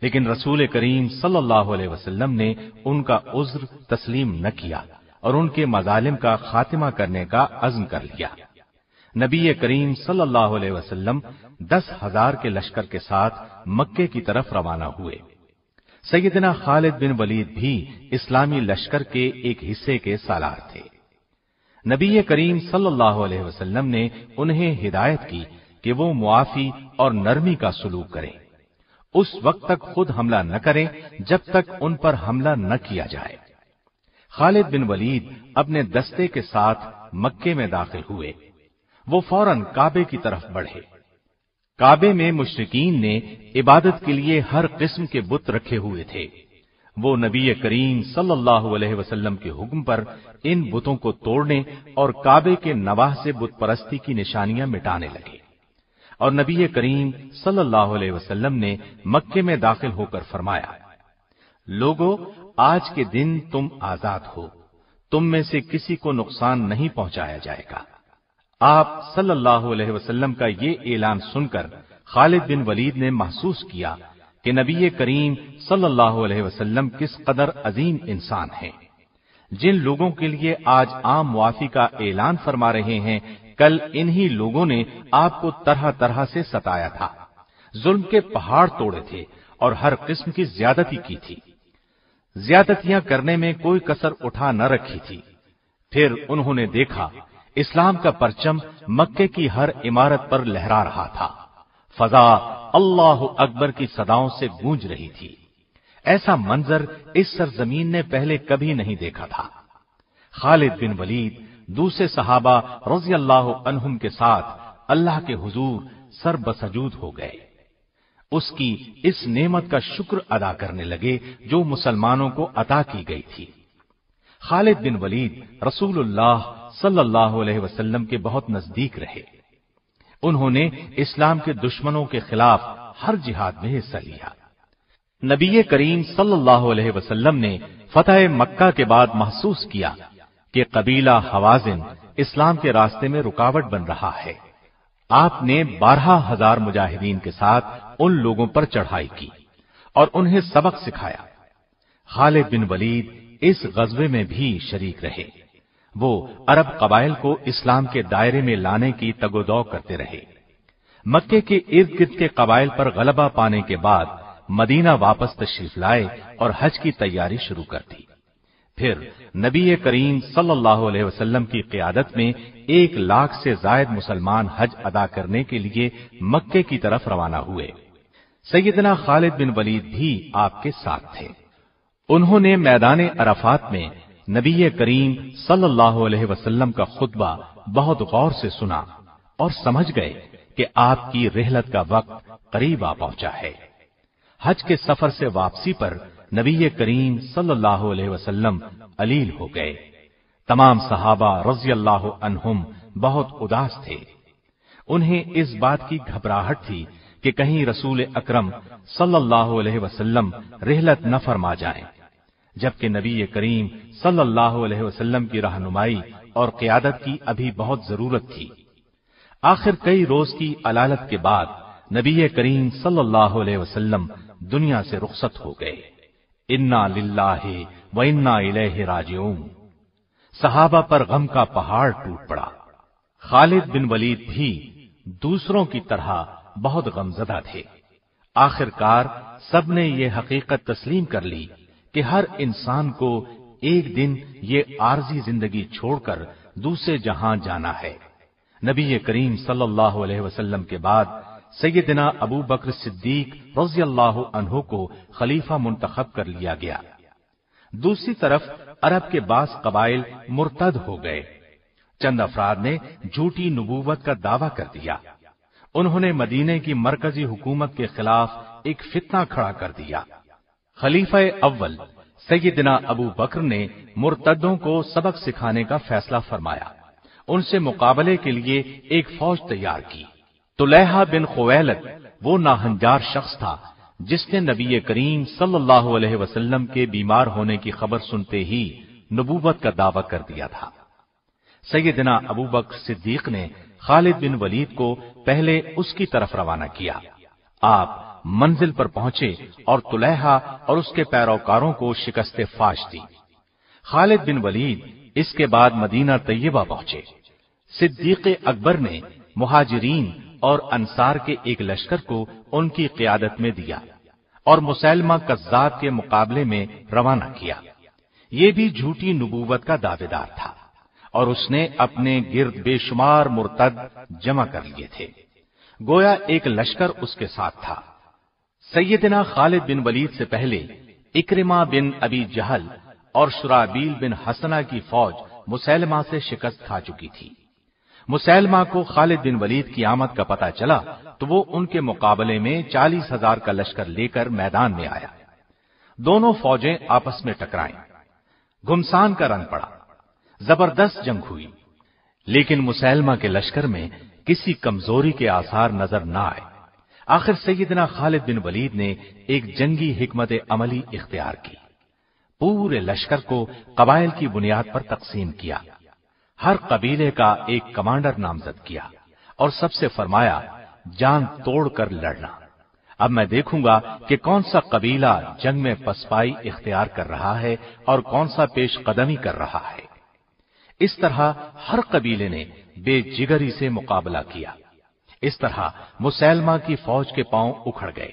لیکن رسول کریم صلی اللہ علیہ وسلم نے ان کا عذر تسلیم نہ کیا اور ان کے مظالم کا خاتمہ کرنے کا عزم کر لیا۔ نبی کریم صلی اللہ علیہ وسلم دس ہزار کے لشکر کے ساتھ مکے کی طرف روانہ ہوئے۔ سیدنا خالد بن ولید بھی اسلامی لشکر کے ایک حصے کے سالار تھے۔ نبی کریم صلی اللہ علیہ وسلم نے انہیں ہدایت کی کہ وہ معافی اور نرمی کا سلوک کریں۔ اس وقت تک خود حملہ نہ کریں جب تک ان پر حملہ نہ کیا جائے۔ خالد بن ولید اپنے دستے کے ساتھ مکے میں داخل ہوئے۔ وہ فوراً کعبے کی طرف بڑھے۔ کعبے میں مشرقین نے عبادت کے لیے ہر قسم کے بت رکھے ہوئے تھے۔ وہ نبی کریم صلی اللہ علیہ وسلم کے حکم پر ان بتوں کو توڑنے اور کعبے کے نواح سے بت پرستی کی نشانیاں مٹانے لگے۔ اور نبی کریم صلی اللہ علیہ وسلم نے مکے میں داخل ہو کر فرمایا، لوگو، آج کے دن تم آزاد ہو، تم میں سے کسی کو نقصان نہیں پہنچایا جائے گا۔ آپ صلی اللہ علیہ وسلم کا یہ اعلان سن کر خالد بن ولید نے محسوس کیا کہ نبی کریم صلی اللہ علیہ وسلم کس قدر عظیم انسان ہیں۔ جن لوگوں کے لیے آج عام معافی کا اعلان فرما رہے ہیں، کل انہی لوگوں نے آپ کو طرح طرح سے ستایا تھا۔ ظلم کے پہاڑ توڑے تھے اور ہر قسم کی زیادتی کی تھی۔ زیادتیاں کرنے میں کوئی کسر اٹھا نہ رکھی تھی۔ پھر انہوں نے دیکھا، اسلام کا پرچم مکے کی ہر عمارت پر لہرا رہا تھا۔ فضا اللہ اکبر کی صداؤں سے گونج رہی تھی۔ ایسا منظر اس سرزمین نے پہلے کبھی نہیں دیکھا تھا۔ خالد بن ولید، دوسرے صحابہ رضی اللہ عنہم کے ساتھ اللہ کے حضور سر بسجود ہو گئے۔ اس کی اس نعمت کا شکر ادا کرنے لگے جو مسلمانوں کو عطا کی گئی تھی۔ خالد بن ولید رسول اللہ صلی اللہ علیہ وسلم کے بہت نزدیک رہے۔ انہوں نے اسلام کے دشمنوں کے خلاف ہر جہاد میں حصہ لیا۔ نبی کریم صلی اللہ علیہ وسلم نے فتح مکہ کے بعد محسوس کیا کہ قبیلہ حوازن اسلام کے راستے میں رکاوٹ بن رہا ہے۔ آپ نے بارہ ہزار مجاہدین کے ساتھ ان لوگوں پر چڑھائی کی اور انہیں سبق سکھایا۔ خالد بن ولید اس غزبے میں بھی شریک رہے۔ وہ عرب قبائل کو اسلام کے دائرے میں لانے کی تگودو کرتے رہے۔ مکے کے ارد گرد کے قبائل پر غلبہ پانے کے بعد مدینہ واپس تشریف لائے اور حج کی تیاری شروع کر دی۔ پھر نبی کریم صلی اللہ علیہ وسلم کی قیادت میں ایک لاکھ سے زائد مسلمان حج ادا کرنے کے لیے مکے کی طرف روانہ ہوئے۔ سیدنا خالد بن ولید بھی آپ کے ساتھ تھے۔ انہوں نے میدان عرفات میں نبی کریم صلی اللہ علیہ وسلم کا خطبہ بہت غور سے سنا اور سمجھ گئے کہ آپ کی رحلت کا وقت قریب آ پہنچا ہے۔ حج کے سفر سے واپسی پر نبی کریم صلی اللہ علیہ وسلم علیل ہو گئے۔ تمام صحابہ رضی اللہ عنہم بہت اداس تھے۔ انہیں اس بات کی گھبراہٹ تھی کہ کہیں رسول اکرم صلی اللہ علیہ وسلم رحلت نہ فرما جائیں۔ جبکہ نبی کریم صلی اللہ علیہ وسلم کی رہنمائی اور قیادت کی ابھی بہت ضرورت تھی۔ آخر کئی روز کی علالت کے بعد نبی کریم صلی اللہ علیہ وسلم دنیا سے رخصت ہو گئے۔ انا للہ و انا الہ راجعون۔ صحابہ پر غم کا پہاڑ ٹوٹ پڑا۔ خالد بن ولید بھی دوسروں کی طرح بہت غمزدہ تھے۔ آخر کار سب نے یہ حقیقت تسلیم کر لی کہ ہر انسان کو ایک دن یہ عارضی زندگی چھوڑ کر دوسرے جہاں جانا ہے۔ نبی کریم صلی اللہ علیہ وسلم کے بعد سیدنا ابو بکر صدیق رضی اللہ عنہ کو خلیفہ منتخب کر لیا گیا۔ دوسری طرف عرب کے بعض قبائل مرتد ہو گئے۔ چند افراد نے جھوٹی نبوت کا دعویٰ کر دیا۔ انہوں نے مدینے کی مرکزی حکومت کے خلاف ایک فتنہ کھڑا کر دیا۔ خلیفہ اول سیدنا ابو بکر نے مرتدوں کو سبق سکھانے کا فیصلہ فرمایا۔ ان سے مقابلے کے لیے ایک فوج تیار کی۔ تو لہا بن خویلت وہ ناہنجار شخص تھا جس نے نبی کریم صلی اللہ علیہ وسلم کے بیمار ہونے کی خبر سنتے ہی نبوت کا دعویٰ کر دیا تھا۔ سیدنا ابو بکر صدیق نے خالد بن ولید کو پہلے اس کی طرف روانہ کیا۔ آپ منزل پر پہنچے اور طلحہ اور اس کے پیروکاروں کو شکست فاش دی۔ خالد بن ولید اس کے بعد مدینہ طیبہ پہنچے۔ صدیق اکبر نے مہاجرین اور انصار کے ایک لشکر کو ان کی قیادت میں دیا اور مسلمہ کذاب کے مقابلے میں روانہ کیا۔ یہ بھی جھوٹی نبوت کا دعوے دار تھا اور اس نے اپنے گرد بے شمار مرتد جمع کر لیے تھے۔ گویا ایک لشکر اس کے ساتھ تھا۔ سیدنا خالد بن ولید سے پہلے اکرما بن ابی جہل اور شرابیل بن حسنا کی فوج مسلمہ سے شکست کھا چکی تھی۔ مسلمہ کو خالد بن ولید کی آمد کا پتہ چلا تو وہ ان کے مقابلے میں چالیس ہزار کا لشکر لے کر میدان میں آیا۔ دونوں فوجیں آپس میں ٹکرائیں۔ گمسان کا رنگ پڑا۔ زبردست جنگ ہوئی۔ لیکن مسلمہ کے لشکر میں کسی کمزوری کے آثار نظر نہ آئے۔ آخر سیدنا خالد بن ولید نے ایک جنگی حکمت عملی اختیار کی۔ پورے لشکر کو قبائل کی بنیاد پر تقسیم کیا۔ ہر قبیلے کا ایک کمانڈر نامزد کیا اور سب سے فرمایا، جان توڑ کر لڑنا۔ اب میں دیکھوں گا کہ کون سا قبیلہ جنگ میں پسپائی اختیار کر رہا ہے اور کون سا پیش قدمی کر رہا ہے۔ اس طرح ہر قبیلے نے بے جگری سے مقابلہ کیا۔ اس طرح مسلمہ کی فوج کے پاؤں اکھڑ گئے۔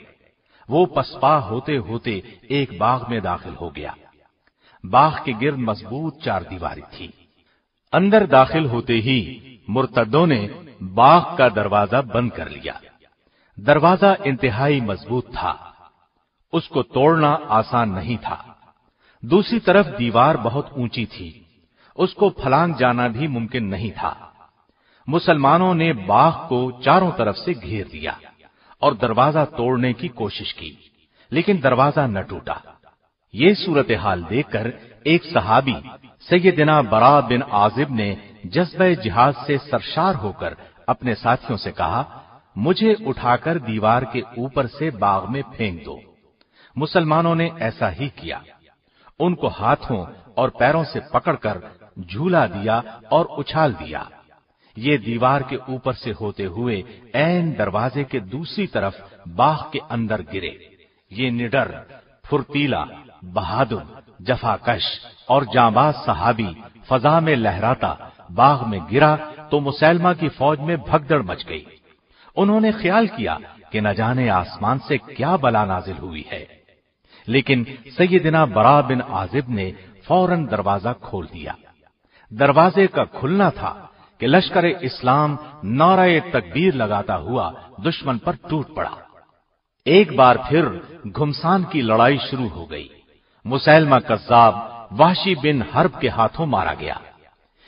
وہ پسپا ہوتے ہوتے ایک باغ میں داخل ہو گیا۔ باغ کے گرد مضبوط چار دیواری تھی۔ اندر داخل ہوتے ہی مرتدوں نے باغ کا دروازہ بند کر لیا۔ دروازہ انتہائی مضبوط تھا۔ اس کو توڑنا آسان نہیں تھا۔ دوسری طرف دیوار بہت اونچی تھی۔ اس کو پھلانگ جانا بھی ممکن نہیں تھا۔ مسلمانوں نے باغ کو چاروں طرف سے گھیر دیا اور دروازہ توڑنے کی کوشش کی، لیکن دروازہ نہ ٹوٹا۔ یہ صورتحال دیکھ کر ایک صحابی سیدنا برا بن آزب نے جذبہ جہاز سے سرشار ہو کر اپنے ساتھیوں سے کہا، مجھے اٹھا کر دیوار کے اوپر سے باغ میں پھینک دو۔ مسلمانوں نے ایسا ہی کیا۔ ان کو ہاتھوں اور پیروں سے پکڑ کر جھولا دیا اور اچھال دیا۔ یہ دیوار کے اوپر سے ہوتے ہوئے این دروازے کے دوسری طرف باغ کے اندر گرے۔ یہ نڈر، پھرتیلا، بہادر جفا کش اور جانباز صحابی فضا میں لہراتا باغ میں گرا تو مسلمہ کی فوج میں بھگدڑ مچ گئی۔ انہوں نے خیال کیا کہ نہ جانے آسمان سے کیا بلا نازل ہوئی ہے۔ لیکن سیدنا برا بن آزب نے فوراً دروازہ کھول دیا۔ دروازے کا کھلنا تھا۔ کہ لشکر اسلام نعرہ تکبیر لگاتا ہوا دشمن پر ٹوٹ پڑا۔ ایک بار پھر گھمسان کی لڑائی شروع ہو گئی۔ مسلمہ کذاب واشی بن حرب کے ہاتھوں مارا گیا۔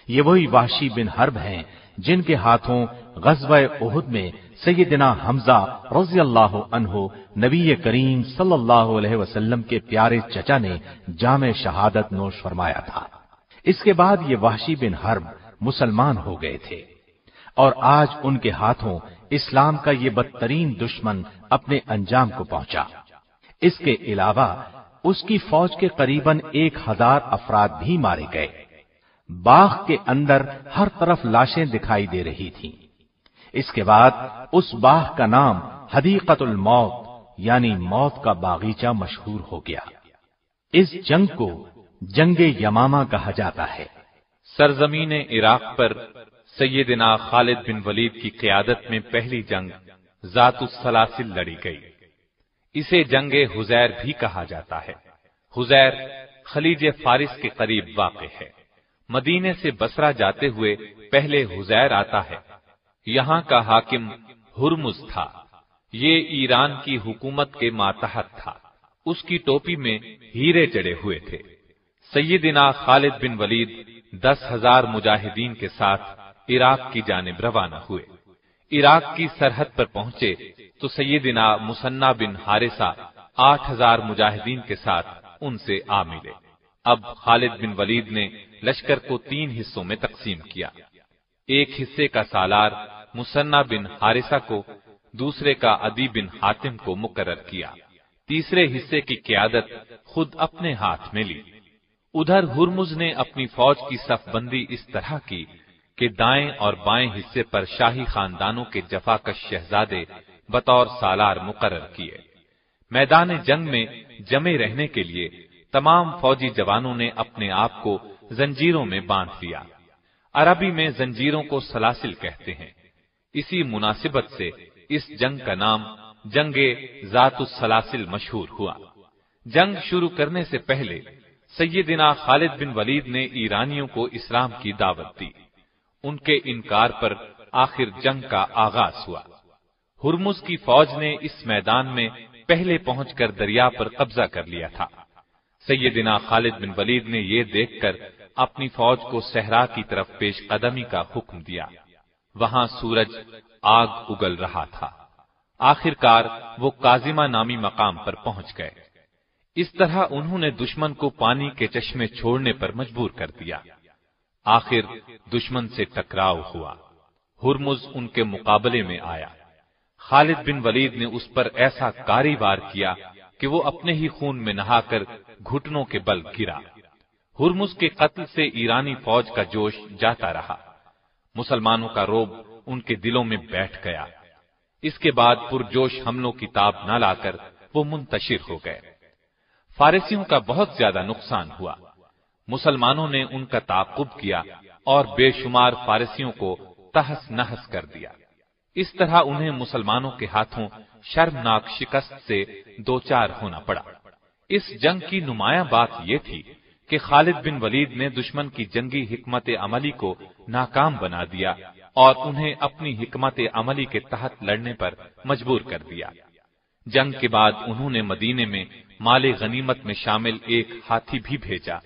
یہ وہی واشی بن حرب ہیں جن کے ہاتھوں غزوہ احد میں سیدنا حمزہ رضی اللہ عنہ نبی کریم صلی اللہ علیہ وسلم کے پیارے چچا نے جامع شہادت نوش فرمایا تھا۔ اس کے بعد یہ وحشی بن حرب مسلمان ہو گئے تھے۔ اور آج ان کے ہاتھوں اسلام کا یہ بدترین دشمن اپنے انجام کو پہنچا۔ اس کے علاوہ اس کی فوج کے قریب ایک ہزار افراد بھی مارے گئے۔ باغ کے اندر ہر طرف لاشیں دکھائی دے رہی تھیں۔ اس کے بعد اس باغ کا نام حدیقت الموت یعنی موت کا باغیچہ مشہور ہو گیا۔ اس جنگ کو جنگ یمامہ کہا جاتا ہے۔ سرزمین عراق پر سیدنا خالد بن ولید کی قیادت میں پہلی جنگ ذات السلاسل لڑی گئی۔ اسے جنگ حزیر بھی کہا جاتا ہے۔ حزیر خلیج فارس کے قریب واقع ہے۔ مدینے سے بسرا جاتے ہوئے پہلے حزیر آتا ہے۔ یہاں کا حاکم ہرمز تھا۔ یہ ایران کی حکومت کے ماتحت تھا۔ اس کی ٹوپی میں ہیرے چڑے ہوئے تھے۔ سیدنا خالد بن ولید دس ہزار مجاہدین کے ساتھ عراق کی جانب روانہ ہوئے۔ عراق کی سرحد پر پہنچے تو سیدنا مسنا بن ہارسا آٹھ ہزار مجاہدین کے ساتھ ان سے آ ملے۔ اب خالد بن ولید نے لشکر کو تین حصوں میں تقسیم کیا۔ ایک حصے کا سالار مسنا بن ہارسا کو، دوسرے کا ادی بن حاتم کو مقرر کیا۔ تیسرے حصے کی قیادت خود اپنے ہاتھ میں لی۔ ادھر ہرمز نے اپنی فوج کی صف بندی اس طرح کی کہ دائیں اور بائیں حصے پر شاہی خاندانوں کے جفا کش شہزادے بطور سالار مقرر کیے۔ میدان جنگ میں جمے رہنے کے لیے تمام فوجی جوانوں نے اپنے آپ کو زنجیروں میں باندھ لیا۔ عربی میں زنجیروں کو سلاسل کہتے ہیں۔ اسی مناسبت سے اس جنگ کا نام جنگ ذات السلاسل مشہور ہوا۔ جنگ شروع کرنے سے پہلے سیدنا خالد بن ولید نے ایرانیوں کو اسلام کی دعوت دی۔ ان کے انکار پر آخر جنگ کا آغاز ہوا۔ ہرمز کی فوج نے اس میدان میں پہلے پہنچ کر دریا پر قبضہ کر لیا تھا۔ سیدنا خالد بن ولید نے یہ دیکھ کر اپنی فوج کو صحرا کی طرف پیش قدمی کا حکم دیا۔ وہاں سورج آگ اگل رہا تھا۔ آخر کار وہ کازیما نامی مقام پر پہنچ گئے۔ اس طرح انہوں نے دشمن کو پانی کے چشمے چھوڑنے پر مجبور کر دیا۔ آخر دشمن سے ٹکراؤ ہوا۔ ہرمز ان کے مقابلے میں آیا۔ خالد بن ولید نے اس پر ایسا کاری وار کیا کہ وہ اپنے ہی خون میں نہا کر گھٹنوں کے بل گرا۔ ہرمز کے قتل سے ایرانی فوج کا جوش جاتا رہا۔ مسلمانوں کا روب ان کے دلوں میں بیٹھ گیا۔ اس کے بعد پرجوش حملوں کی تاب نہ لا کر وہ منتشر ہو گئے۔ فارسیوں کا بہت زیادہ نقصان ہوا۔ مسلمانوں نے ان کا تعقب کیا اور بے شمار فارسیوں کو تہس نہس کر دیا۔ اس طرح انہیں مسلمانوں کے ہاتھوں شرمناک شکست سے دو چار ہونا پڑا۔ اس جنگ کی نمایاں بات یہ تھی کہ خالد بن ولید نے دشمن کی جنگی حکمت عملی کو ناکام بنا دیا اور انہیں اپنی حکمت عملی کے تحت لڑنے پر مجبور کر دیا۔ جنگ کے بعد انہوں نے مدینے میں مال غنیمت میں شامل ایک ہاتھی بھی بھیجا۔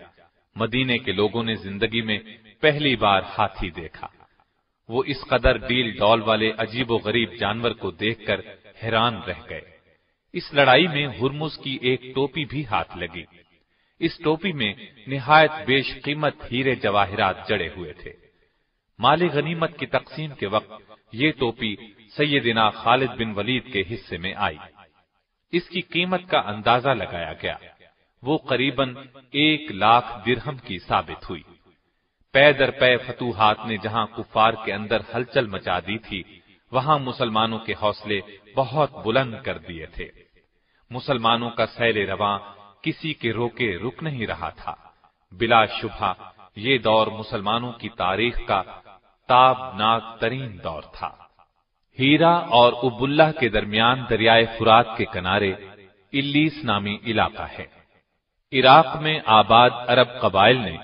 مدینے کے لوگوں نے زندگی میں پہلی بار ہاتھی دیکھا۔ وہ اس قدر ڈیل ڈال والے عجیب و غریب جانور کو دیکھ کر حیران رہ گئے۔ اس لڑائی میں ہرمز کی ایک ٹوپی بھی ہاتھ لگی۔ اس ٹوپی میں نہایت بیش قیمت ہیرے جواہرات جڑے ہوئے تھے۔ مال غنیمت کی تقسیم کے وقت یہ ٹوپی سیدنا خالد بن ولید کے حصے میں آئی۔ اس کی قیمت کا اندازہ لگایا گیا۔ وہ قریب ایک لاکھ درہم کی ثابت ہوئی۔ پے در پے فتوحات نے جہاں کفار کے اندر ہلچل مچا دی تھی، وہاں مسلمانوں کے حوصلے بہت بلند کر دیے تھے۔ مسلمانوں کا سیل رواں کسی کے روکے رک نہیں رہا تھا۔ بلا شبہ یہ دور مسلمانوں کی تاریخ کا تابناک ترین دور تھا۔ ہیرا اور اب اللہ کے درمیان دریائے فرات کے کنارے الیس نامی علاقہ ہے۔ عراق میں آباد عرب قبائل نے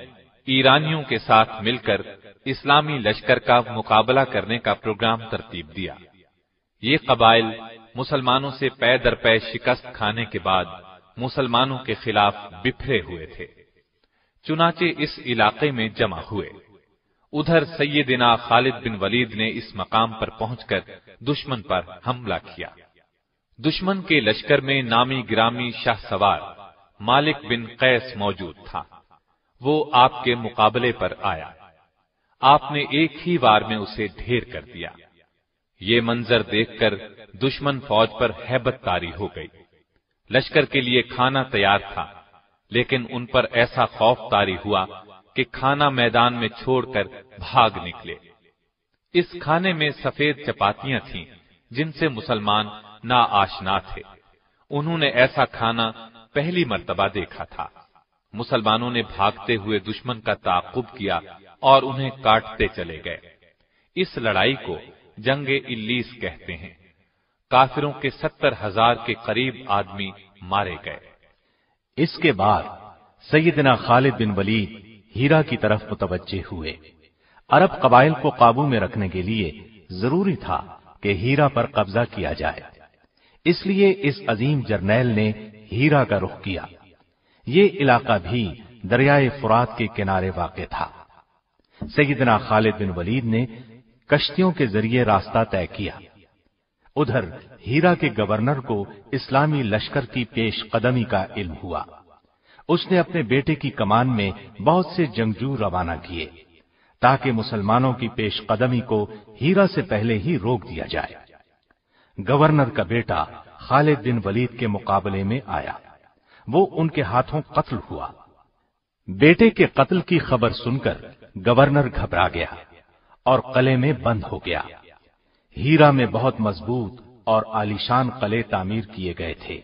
ایرانیوں کے ساتھ مل کر اسلامی لشکر کا مقابلہ کرنے کا پروگرام ترتیب دیا۔ یہ قبائل مسلمانوں سے پے در پے شکست کھانے کے بعد مسلمانوں کے خلاف بکھرے ہوئے تھے۔ چنانچہ اس علاقے میں جمع ہوئے۔ ادھر سیدنا خالد بن ولید نے اس مقام پر پہنچ کر دشمن پر حملہ کیا۔ دشمن کے لشکر میں نامی گرامی شاہ سوار مالک بن قیس موجود تھا۔ وہ آپ کے مقابلے پر آیا۔ آپ نے ایک ہی وار میں اسے ڈھیر کر دیا۔ یہ منظر دیکھ کر دشمن فوج پر ہیبت تاری ہو گئی۔ لشکر کے لیے کھانا تیار تھا، لیکن ان پر ایسا خوف تاری ہوا کہ کھانا میدان میں چھوڑ کر بھاگ نکلے۔ اس کھانے میں سفید چپاتیاں تھیں جن سے مسلمان نا آشنا تھے۔ انہوں نے ایسا کھانا پہلی مرتبہ دیکھا تھا۔ مسلمانوں نے بھاگتے ہوئے دشمن کا تعقب کیا اور انہیں کاٹتے چلے گئے۔ اس لڑائی کو جنگ الیس کہتے ہیں۔ کافروں کے ستر ہزار کے قریب آدمی مارے گئے۔ اس کے بعد سیدنا خالد بن ولید ہیرا کی طرف متوجہ ہوئے۔ عرب قبائل کو قابو میں رکھنے کے لیے ضروری تھا کہ ہیرا پر قبضہ کیا جائے۔ اس لیے اس عظیم جرنیل نے ہیرا کا رخ کیا۔ یہ علاقہ بھی دریائے فرات کے کنارے واقع تھا۔ سیدنا خالد بن ولید نے کشتیوں کے ذریعے راستہ طے کیا۔ ادھر ہیرا کے گورنر کو اسلامی لشکر کی پیش قدمی کا علم ہوا۔ اس نے اپنے بیٹے کی کمان میں بہت سے جنگجو روانہ کیے۔ تاکہ مسلمانوں کی پیش قدمی کو ہیرا سے پہلے ہی روک دیا جائے۔ گورنر کا بیٹا خالد بن ولید کے مقابلے میں آیا۔ وہ ان کے ہاتھوں قتل ہوا۔ بیٹے کے قتل کی خبر سن کر گورنر گھبرا گیا اور قلعے میں بند ہو گیا۔ ہیرا میں بہت مضبوط اور عالیشان قلعے تعمیر کیے گئے تھے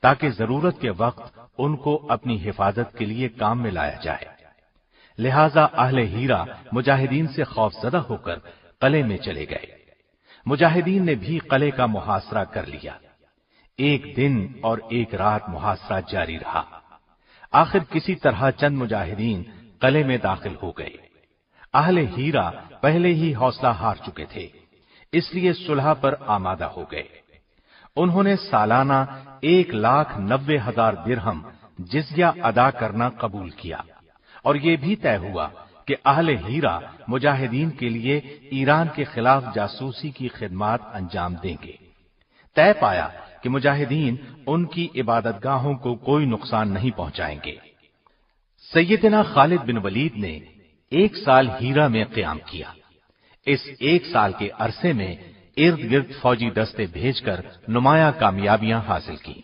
تاکہ ضرورت کے وقت ان کو اپنی حفاظت کے لیے کام میں لایا جائے۔ لہذا اہل ہیرا مجاہدین سے خوف زدہ ہو کر قلعے میں چلے گئے۔ مجاہدین نے بھی قلعے کا محاصرہ کر لیا۔ ایک دن اور ایک رات محاصرہ جاری رہا۔ آخر کسی طرح چند مجاہدین قلعے میں داخل ہو گئے۔ اہل ہیرا پہلے ہی حوصلہ ہار چکے تھے، اس لیے سلح پر آمادہ ہو گئے۔ انہوں نے سالانہ ایک لاکھ نبے ہزار درہم جزیہ ادا کرنا قبول کیا۔ اور یہ بھی طے ہوا کہ اہل ہیرا مجاہدین کے لیے ایران کے خلاف جاسوسی کی خدمات انجام دیں گے۔ طے پایا کہ مجاہدین ان کی عبادت گاہوں کو کوئی نقصان نہیں پہنچائیں گے۔ سیدنا خالد بن ولید نے ایک سال ہیرا میں قیام کیا۔ اس ایک سال کے عرصے میں ارد گرد فوجی دستے بھیج کر نمایاں کامیابیاں حاصل کی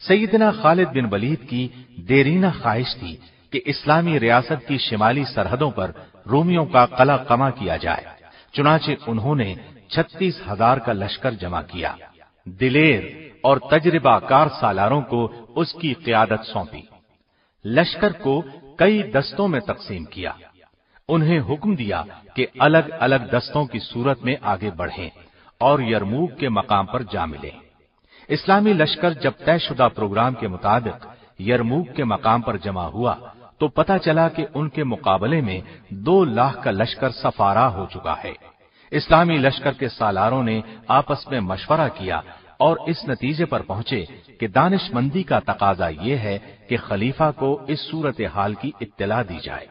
سیدنا خالد بن ولید کی دیرینہ خواہش تھی کہ اسلامی ریاست کی شمالی سرحدوں پر رومیوں کا قلع کما کیا جائے، چنانچہ انہوں نے چھتیس ہزار کا لشکر جمع کیا۔ دلیر اور تجربہ کار سالاروں کو اس کی قیادت سونپی۔ لشکر کو کئی دستوں میں تقسیم کیا۔ انہیں حکم دیا کہ الگ الگ دستوں کی صورت میں آگے بڑھیں اور یرموک کے مقام پر جا ملے اسلامی لشکر جب طے شدہ پروگرام کے مطابق یرموک کے مقام پر جمع ہوا تو پتا چلا کہ ان کے مقابلے میں دو لاکھ کا لشکر سفارا ہو چکا ہے۔ اسلامی لشکر کے سالاروں نے آپس میں مشورہ کیا اور اس نتیجے پر پہنچے کہ دانش مندی کا تقاضا یہ ہے کہ خلیفہ کو اس صورت حال کی اطلاع دی جائے۔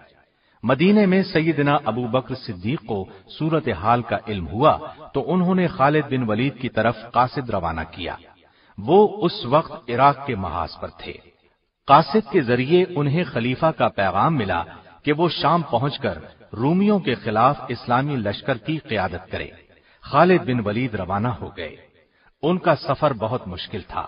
مدینے میں سیدنا ابو بکر صدیق کو صورت حال کا علم ہوا تو انہوں نے خالد بن ولید کی طرف قاصد روانہ کیا۔ وہ اس وقت عراق کے محاذ پر تھے۔ قاصد کے ذریعے انہیں خلیفہ کا پیغام ملا کہ وہ شام پہنچ کر رومیوں کے خلاف اسلامی لشکر کی قیادت کرے۔ خالد بن ولید روانہ ہو گئے۔ ان کا سفر بہت مشکل تھا۔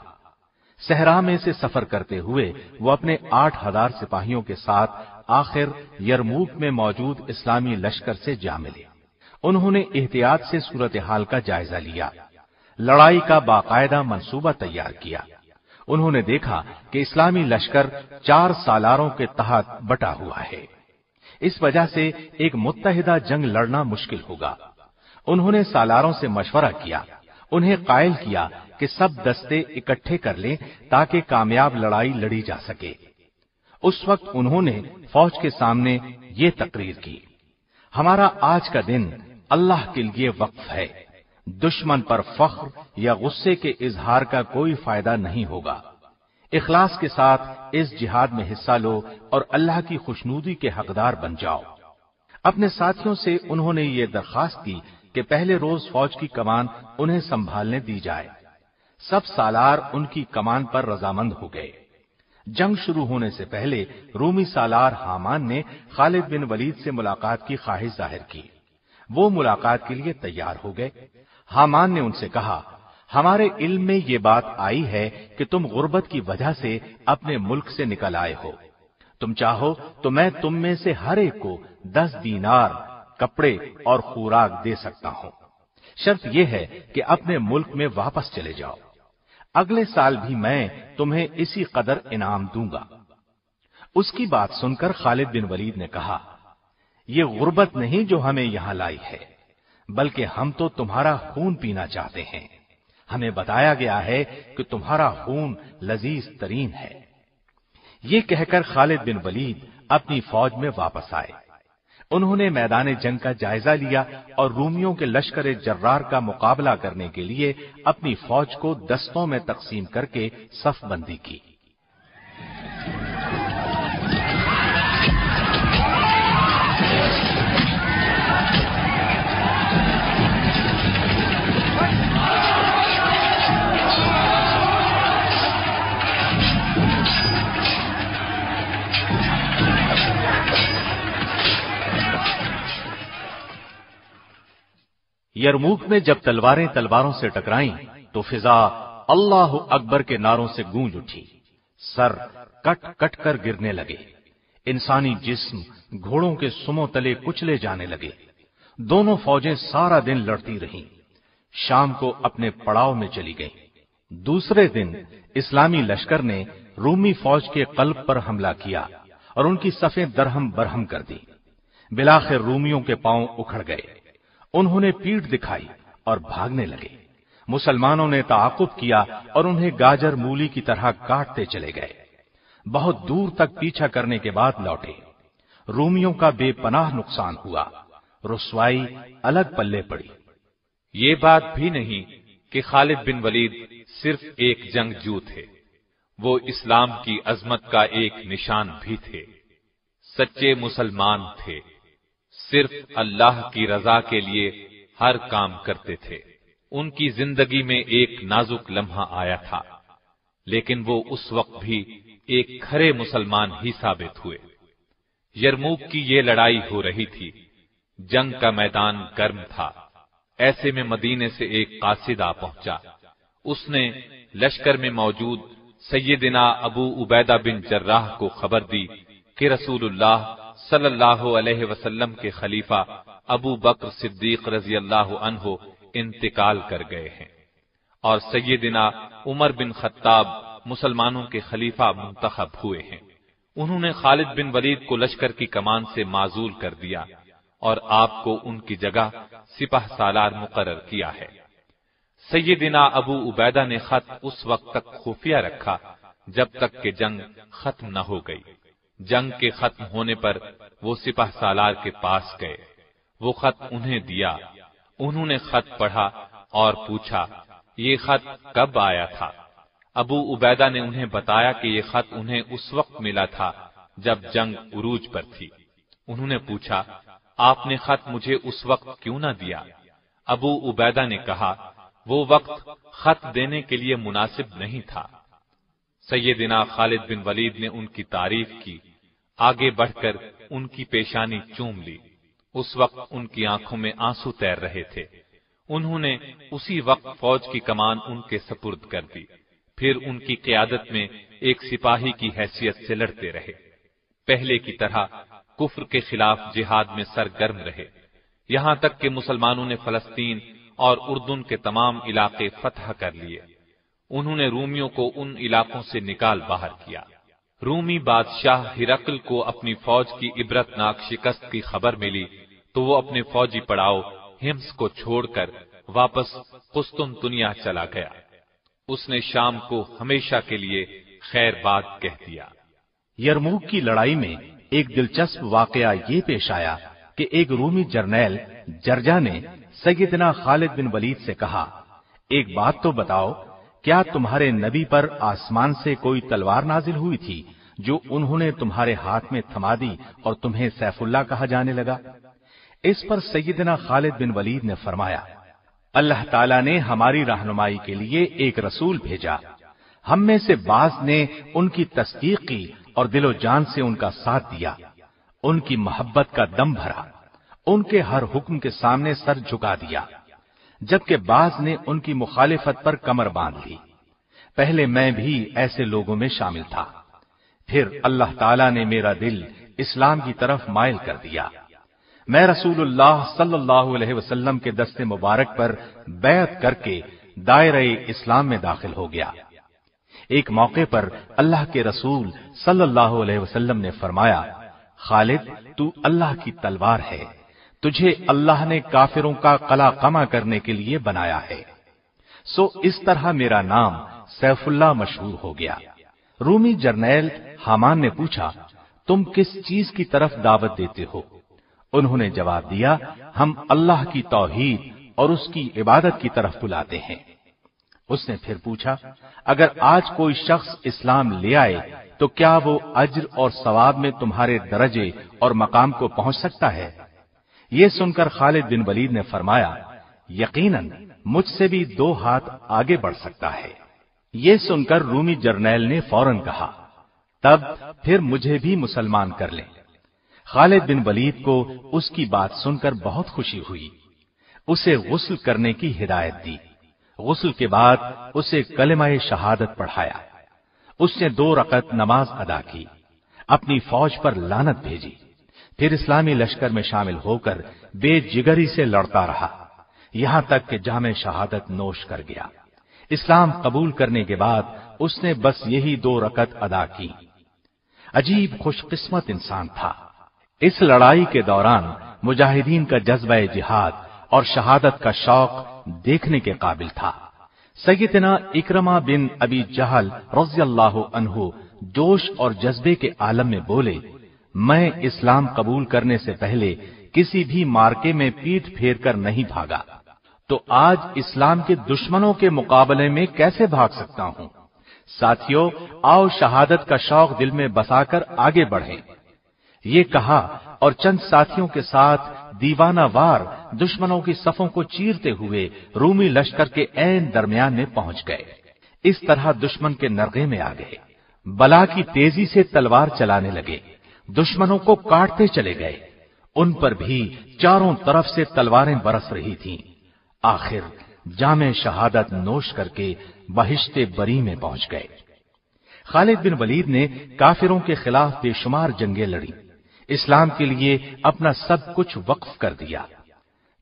صحرا میں سے سفر کرتے ہوئے وہ اپنے آٹھ ہزار سپاہیوں کے ساتھ آخر یرموک میں موجود اسلامی لشکر سے جا ملے۔ انہوں نے احتیاط سے صورتحال کا جائزہ لیا۔ لڑائی کا باقاعدہ منصوبہ تیار کیا۔ انہوں نے دیکھا کہ اسلامی لشکر چار سالاروں کے تحت بٹا ہوا ہے۔ اس وجہ سے ایک متحدہ جنگ لڑنا مشکل ہوگا۔ انہوں نے سالاروں سے مشورہ کیا، انہیں قائل کیا کہ سب دستے اکٹھے کر لیں تاکہ کامیاب لڑائی لڑی جا سکے۔ اس وقت انہوں نے فوج کے سامنے یہ تقریر کی، ہمارا آج کا دن اللہ کے لیے وقف ہے۔ دشمن پر فخر یا غصے کے اظہار کا کوئی فائدہ نہیں ہوگا۔ اخلاص کے ساتھ اس جہاد میں حصہ لو اور اللہ کی خوشنودی کے حقدار بن جاؤ۔ اپنے ساتھیوں سے انہوں نے یہ درخواست کی کہ پہلے روز فوج کی کمان انہیں سنبھالنے دی جائے۔ سب سالار ان کی کمان پر رضامند ہو گئے۔ جنگ شروع ہونے سے پہلے رومی سالار حامان نے خالد بن ولید سے ملاقات کی خواہش ظاہر کی۔ وہ ملاقات کے لیے تیار ہو گئے۔ حامان نے ان سے کہا، ہمارے علم میں یہ بات آئی ہے کہ تم غربت کی وجہ سے اپنے ملک سے نکل آئے ہو۔ تم چاہو تو میں تم میں سے ہر ایک کو دس دینار کپڑے اور خوراک دے سکتا ہوں۔ شرط یہ ہے کہ اپنے ملک میں واپس چلے جاؤ۔ اگلے سال بھی میں تمہیں اسی قدر انعام دوں گا۔ اس کی بات سن کر خالد بن ولید نے کہا، یہ غربت نہیں جو ہمیں یہاں لائی ہے۔ بلکہ ہم تو تمہارا خون پینا چاہتے ہیں۔ ہمیں بتایا گیا ہے کہ تمہارا خون لذیذ ترین ہے۔ یہ کہہ کر خالد بن ولید اپنی فوج میں واپس آئے۔ انہوں نے میدان جنگ کا جائزہ لیا اور رومیوں کے لشکر جرار کا مقابلہ کرنے کے لیے اپنی فوج کو دستوں میں تقسیم کر کے صف بندی کی۔ یرموک میں جب تلواریں تلواروں سے ٹکرائیں تو فضا اللہ اکبر کے ناروں سے گونج اٹھی۔ سر کٹ کٹ کر گرنے لگے۔ انسانی جسم گھوڑوں کے سمو تلے کچلے جانے لگے۔ دونوں فوجیں سارا دن لڑتی رہیں۔ شام کو اپنے پڑاؤ میں چلی گئیں۔ دوسرے دن اسلامی لشکر نے رومی فوج کے قلب پر حملہ کیا اور ان کی صفیں درہم برہم کر دی بلاخر رومیوں کے پاؤں اکھڑ گئے۔ انہوں نے پیٹ دکھائی اور بھاگنے لگے۔ مسلمانوں نے تعاقب کیا اور انہیں گاجر مولی کی طرح کاٹتے چلے گئے۔ بہت دور تک پیچھا کرنے کے بعد لوٹے۔ رومیوں کا بے پناہ نقصان ہوا۔ رسوائی الگ پلے پڑی۔ یہ بات بھی نہیں کہ خالد بن ولید صرف ایک جنگ جو تھے۔ وہ اسلام کی عظمت کا ایک نشان بھی تھے۔ سچے مسلمان تھے۔ صرف اللہ کی رضا کے لیے ہر کام کرتے تھے۔ ان کی زندگی میں ایک نازک لمحہ آیا تھا، لیکن وہ اس وقت بھی ایک کھرے مسلمان ہی ثابت ہوئے۔ یرموک کی یہ لڑائی ہو رہی تھی۔ جنگ کا میدان گرم تھا۔ ایسے میں مدینے سے ایک قاصد آ پہنچا۔ اس نے لشکر میں موجود سیدنا ابو عبیدہ بن جراح کو خبر دی کہ رسول اللہ صلی اللہ علیہ وسلم کے خلیفہ ابو بکر صدیق رضی اللہ عنہ انتقال کر گئے ہیں۔ اور سیدنا عمر بن خطاب مسلمانوں کے خلیفہ منتخب ہوئے ہیں۔ انہوں نے خالد بن ولید کو لشکر کی کمان سے معذول کر دیا اور آپ کو ان کی جگہ سپاہ سالار مقرر کیا ہے۔ سیدنا ابو عبیدہ نے خط اس وقت تک خفیہ رکھا جب تک کہ جنگ ختم نہ ہو گئی۔ جنگ کے ختم ہونے پر وہ سپاہ سالار کے پاس گئے۔ وہ خط انہیں دیا۔ انہوں نے خط پڑھا اور پوچھا، یہ خط کب آیا تھا؟ ابو عبیدہ نے انہیں بتایا کہ یہ خط انہیں اس وقت ملا تھا جب جنگ عروج پر تھی۔ انہوں نے پوچھا، آپ نے خط مجھے اس وقت کیوں نہ دیا؟ ابو عبیدہ نے کہا، وہ وقت خط دینے کے لیے مناسب نہیں تھا۔ سیدنا خالد بن ولید نے ان کی تعریف کی، آگے بڑھ کر ان کی پیشانی چوم لی۔ اس وقت ان کی آنکھوں میں آنسو تیر رہے تھے۔ انہوں نے اسی وقت فوج کی کمان ان کے سپرد کر دی۔ پھر ان کی قیادت میں ایک سپاہی کی حیثیت سے لڑتے رہے۔ پہلے کی طرح کفر کے خلاف جہاد میں سرگرم رہے۔ یہاں تک کہ مسلمانوں نے فلسطین اور اردن کے تمام علاقے فتح کر لیے۔ انہوں نے رومیوں کو ان علاقوں سے نکال باہر کیا۔ رومی بادشاہ ہرقل کو اپنی فوج کی عبرت ناک شکست کی خبر ملی تو وہ اپنے فوجی پڑاؤ ہمس کو چھوڑ کر واپس قسطن دنیا چلا گیا۔ اس نے شام کو ہمیشہ کے لیے خیر بات کہہ دیا۔ یرموک کی لڑائی میں ایک دلچسپ واقعہ یہ پیش آیا کہ ایک رومی جرنیل جرجا نے سیدنا خالد بن ولید سے کہا، ایک بات تو بتاؤ کیا تمہارے نبی پر آسمان سے کوئی تلوار نازل ہوئی تھی جو انہوں نے تمہارے ہاتھ میں تھما دی اور تمہیں سیف اللہ کہا جانے لگا؟ اس پر سیدنا خالد بن ولید نے فرمایا، اللہ تعالیٰ نے ہماری رہنمائی کے لیے ایک رسول بھیجا۔ ہم میں سے بعض نے ان کی تصدیق کی اور دل و جان سے ان کا ساتھ دیا۔ ان کی محبت کا دم بھرا۔ ان کے ہر حکم کے سامنے سر جھکا دیا۔ جبکہ بعض نے ان کی مخالفت پر کمر باندھ لی۔ پہلے میں بھی ایسے لوگوں میں شامل تھا۔ پھر اللہ تعالیٰ نے میرا دل اسلام کی طرف مائل کر دیا۔ میں رسول اللہ صلی اللہ علیہ وسلم کے دست مبارک پر بیعت کر کے دائرہ اسلام میں داخل ہو گیا۔ ایک موقع پر اللہ کے رسول صلی اللہ علیہ وسلم نے فرمایا، خالد، تو اللہ کی تلوار ہے۔ تجھے اللہ نے کافروں کا قلا کما کرنے کے لیے بنایا ہے۔ سو اس طرح میرا نام سیف اللہ مشہور ہو گیا۔ رومی جرنیل حامان نے پوچھا، تم کس چیز کی طرف دعوت دیتے ہو؟ انہوں نے جواب دیا، ہم اللہ کی توحید اور اس کی عبادت کی طرف بلاتے ہیں۔ اس نے پھر پوچھا، اگر آج کوئی شخص اسلام لے آئے، تو کیا وہ اجر اور ثواب میں تمہارے درجے اور مقام کو پہنچ سکتا ہے؟ یہ سن کر خالد بن ولید نے فرمایا، یقیناً مجھ سے بھی دو ہاتھ آگے بڑھ سکتا ہے۔ یہ سن کر رومی جرنیل نے فوراً کہا، تب پھر مجھے بھی مسلمان کر لیں۔ خالد بن ولید کو اس کی بات سن کر بہت خوشی ہوئی۔ اسے غسل کرنے کی ہدایت دی۔ غسل کے بعد اسے کلمہ شہادت پڑھایا۔ اس نے دو رقط نماز ادا کی، اپنی فوج پر لانت بھیجی۔ پھر اسلامی لشکر میں شامل ہو کر بے جگری سے لڑتا رہا۔ یہاں تک کہ جامع شہادت نوش کر گیا۔ اسلام قبول کرنے کے بعد اس نے بس یہی دو رکت ادا کی۔ عجیب خوش قسمت انسان تھا۔ اس لڑائی کے دوران مجاہدین کا جذبہ جہاد اور شہادت کا شوق دیکھنے کے قابل تھا۔ سیدنا اکرما بن ابی جہل رضی اللہ عنہ جوش اور جذبے کے عالم میں بولے میں اسلام قبول کرنے سے پہلے کسی بھی مارکے میں پیٹ پھیر کر نہیں بھاگا۔ تو آج اسلام کے دشمنوں کے مقابلے میں کیسے بھاگ سکتا ہوں؟ ساتھیوں آؤ شہادت کا شوق دل میں بسا کر آگے بڑھیں۔ یہ کہا اور چند ساتھیوں کے ساتھ دیوانہ وار دشمنوں کی صفوں کو چیرتے ہوئے رومی لشکر کے این درمیان میں پہنچ گئے۔ اس طرح دشمن کے نرغے میں آ گئے۔ بلا کی تیزی سے تلوار چلانے لگے۔ دشمنوں کو کاٹتے چلے گئے۔ ان پر بھی چاروں طرف سے تلواریں برس رہی تھیں۔ آخر جامع شہادت نوش کر کے بہشتے بری میں پہنچ گئے۔ خالد بن ولید نے کافروں کے خلاف بے شمار جنگیں لڑی اسلام کے لیے اپنا سب کچھ وقف کر دیا۔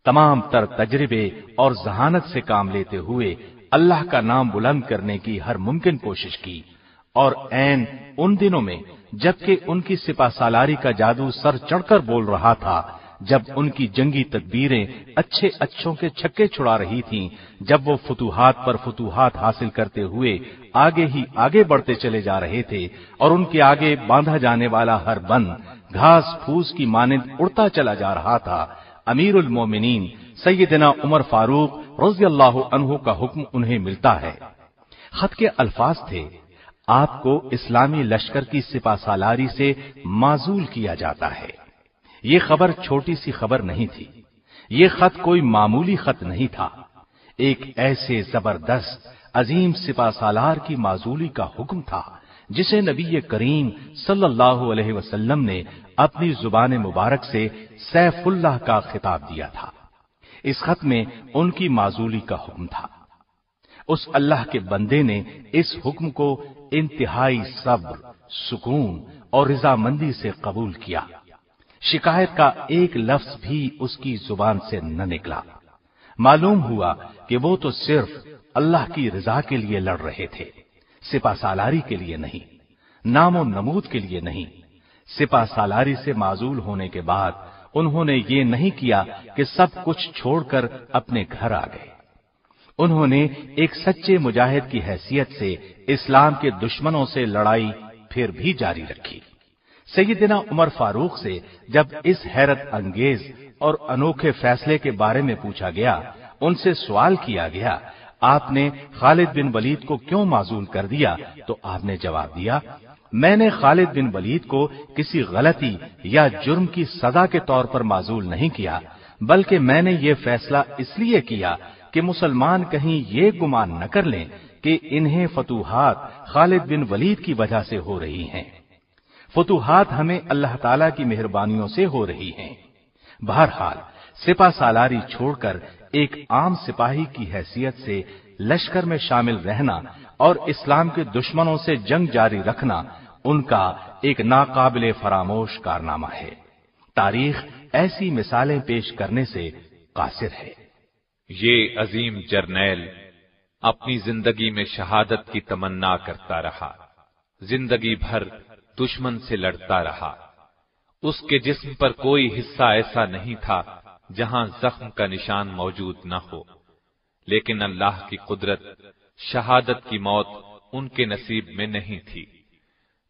تمام تر تجربے اور ذہانت سے کام لیتے ہوئے اللہ کا نام بلند کرنے کی ہر ممکن کوشش کی اور این ان دنوں میں جبکہ ان کی سپا سالاری کا جادو سر چڑھ کر بول رہا تھا، جب ان کی جنگی تدبیریں اچھے اچھوں کے چھکے چھڑا رہی تھیں، جب وہ فتوحات پر فتوحات حاصل کرتے ہوئے آگے ہی آگے بڑھتے چلے جا رہے تھے اور ان کے آگے باندھا جانے والا ہر بند، گھاس پھوس کی مانند اڑتا چلا جا رہا تھا۔ امیر المومنین، سیدنا عمر فاروق رضی اللہ عنہ کا حکم انہیں ملتا ہے۔ خط کے الفاظ تھے۔ آپ کو اسلامی لشکر کی سپا سالاری سے معذول کیا جاتا ہے۔ یہ خبر چھوٹی سی خبر نہیں تھی۔ یہ خط کوئی معمولی خط نہیں تھا۔ ایک ایسے زبردست، عظیم سپا سالار کی معذولی کا حکم تھا، جسے نبی کریم صلی اللہ علیہ وسلم نے اپنی زبان مبارک سے سیف اللہ کا خطاب دیا تھا۔ اس خط میں ان کی معذولی کا حکم تھا۔ اس اللہ کے بندے نے اس حکم کو انتہائی صبر، سکون اور رضامندی سے قبول کیا۔ شکایت کا ایک لفظ بھی اس کی زبان سے نہ نکلا۔ معلوم ہوا کہ وہ تو صرف اللہ کی رضا کے لیے لڑ رہے تھے سپا سالاری کے لیے نہیں، نام و نمود کے لیے نہیں۔ سپا سالاری سے معذول ہونے کے بعد انہوں نے یہ نہیں کیا کہ سب کچھ چھوڑ کر اپنے گھر آ گئے۔ انہوں نے ایک سچے مجاہد کی حیثیت سے اسلام کے دشمنوں سے لڑائی پھر بھی جاری رکھی۔ سیدنا عمر فاروق سے جب اس حیرت انگیز اور انوکھے فیصلے کے بارے میں پوچھا گیا، ان سے سوال کیا گیا، آپ نے خالد بن ولید کو کیوں معذول کر دیا؟ تو آپ نے جواب دیا، میں نے خالد بن ولید کو کسی غلطی یا جرم کی سزا کے طور پر معذول نہیں کیا، بلکہ میں نے یہ فیصلہ اس لیے کیا کہ مسلمان کہیں یہ گمان نہ کر لیں کہ انہیں فتوحات خالد بن ولید کی وجہ سے ہو رہی ہیں۔ فتوحات ہمیں اللہ تعالی کی مہربانیوں سے ہو رہی ہیں۔ بہرحال سپا سالاری چھوڑ کر ایک عام سپاہی کی حیثیت سے لشکر میں شامل رہنا اور اسلام کے دشمنوں سے جنگ جاری رکھنا ان کا ایک ناقابل فراموش کارنامہ ہے۔ تاریخ ایسی مثالیں پیش کرنے سے قاصر ہے۔ یہ عظیم جرنیل اپنی زندگی میں شہادت کی تمنا کرتا رہا، زندگی بھر دشمن سے لڑتا رہا۔ اس کے جسم پر کوئی حصہ ایسا نہیں تھا جہاں زخم کا نشان موجود نہ ہو، لیکن اللہ کی قدرت شہادت کی موت ان کے نصیب میں نہیں تھی۔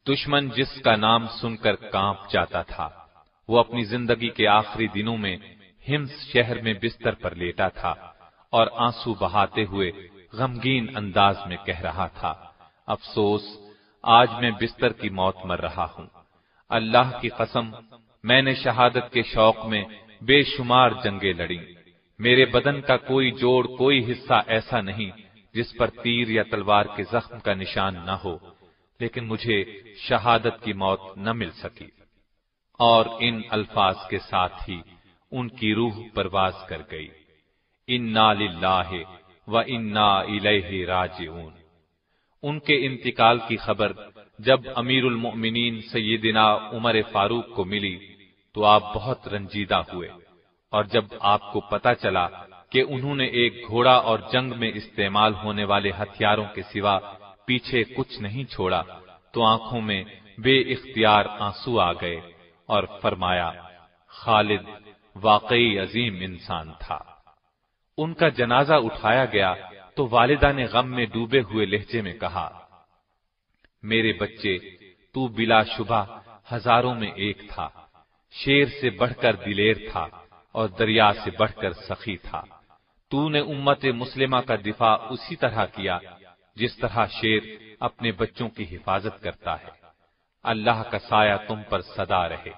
دشمن جس کا نام سن کر کانپ جاتا تھا، وہ اپنی زندگی کے آخری دنوں میں ہمس شہر میں بستر پر لیٹا تھا۔ اور آنسو بہاتے ہوئے غمگین انداز میں کہہ رہا تھا، افسوس، آج میں بستر کی موت مر رہا ہوں۔ اللہ کی قسم، میں نے شہادت کے شوق میں بے شمار جنگیں لڑی میرے بدن کا کوئی جوڑ، کوئی حصہ ایسا نہیں جس پر تیر یا تلوار کے زخم کا نشان نہ ہو، لیکن مجھے شہادت کی موت نہ مل سکی۔ اور ان الفاظ کے ساتھ ہی ان کی روح پرواز کر گئی۔ انا للہ و انا الیہ راجعون۔ ان کے انتقال کی خبر جب امیر المؤمنین سیدنا عمر فاروق کو ملی تو آپ بہت رنجیدہ ہوئے۔ اور جب آپ کو پتا چلا کہ انہوں نے ایک گھوڑا اور جنگ میں استعمال ہونے والے ہتھیاروں کے سوا پیچھے کچھ نہیں چھوڑا تو آنکھوں میں بے اختیار آنسو آ گئے اور فرمایا، خالد واقعی عظیم انسان تھا۔ ان کا جنازہ اٹھایا گیا تو والدہ نے غم میں ڈوبے ہوئے لہجے میں کہا، میرے بچے، تو بلا شبہ ہزاروں میں ایک تھا، شیر سے بڑھ کر دلیر تھا اور دریا سے بڑھ کر سخی تھا۔ تو نے امت مسلمہ کا دفاع اسی طرح کیا، جس طرح شیر اپنے بچوں کی حفاظت کرتا ہے۔ اللہ کا سایہ تم پر صدا رہے۔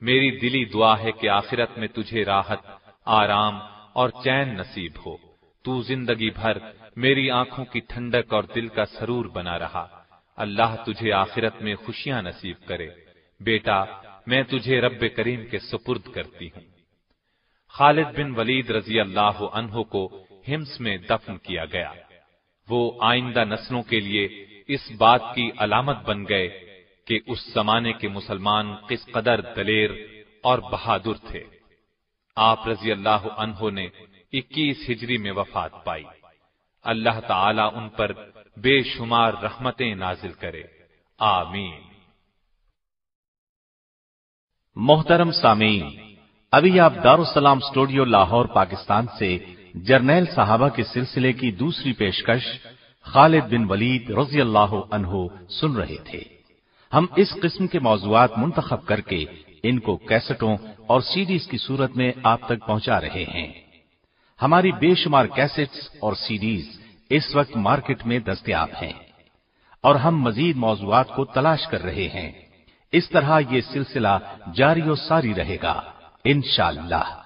میری دلی دعا ہے کہ آخرت میں تجھے راحت، آرام اور چین نصیب ہو۔ تو زندگی بھر میری آنکھوں کی ٹھنڈک اور دل کا سرور بنا رہا۔ اللہ تجھے آخرت میں خوشیاں نصیب کرے۔ بیٹا، میں تجھے رب کریم کے سپرد کرتی ہوں۔ خالد بن ولید رضی اللہ عنہ کو ہمس میں دفن کیا گیا۔ وہ آئندہ نسلوں کے لیے اس بات کی علامت بن گئے کہ اس زمانے کے مسلمان کس قدر دلیر اور بہادر تھے۔ آپ رضی اللہ عنہ نے اکیس ہجری میں وفات پائی۔ اللہ تعالی ان پر بے شمار رحمتیں نازل کرے۔ آمین۔ محترم سامعین، ابھی آپ دارالسلام اسٹوڈیو لاہور، پاکستان سے جرنیل صحابہ کے سلسلے کی دوسری پیشکش خالد بن ولید رضی اللہ عنہ سن رہے تھے۔ ہم اس قسم کے موضوعات منتخب کر کے ان کو کیسٹوں اور سیڈیز کی صورت میں آپ تک پہنچا رہے ہیں۔ ہماری بے شمار کیسٹس اور سیڈیز اس وقت مارکیٹ میں دستیاب ہیں اور ہم مزید موضوعات کو تلاش کر رہے ہیں۔ اس طرح یہ سلسلہ جاری و ساری رہے گا۔ انشاءاللہ۔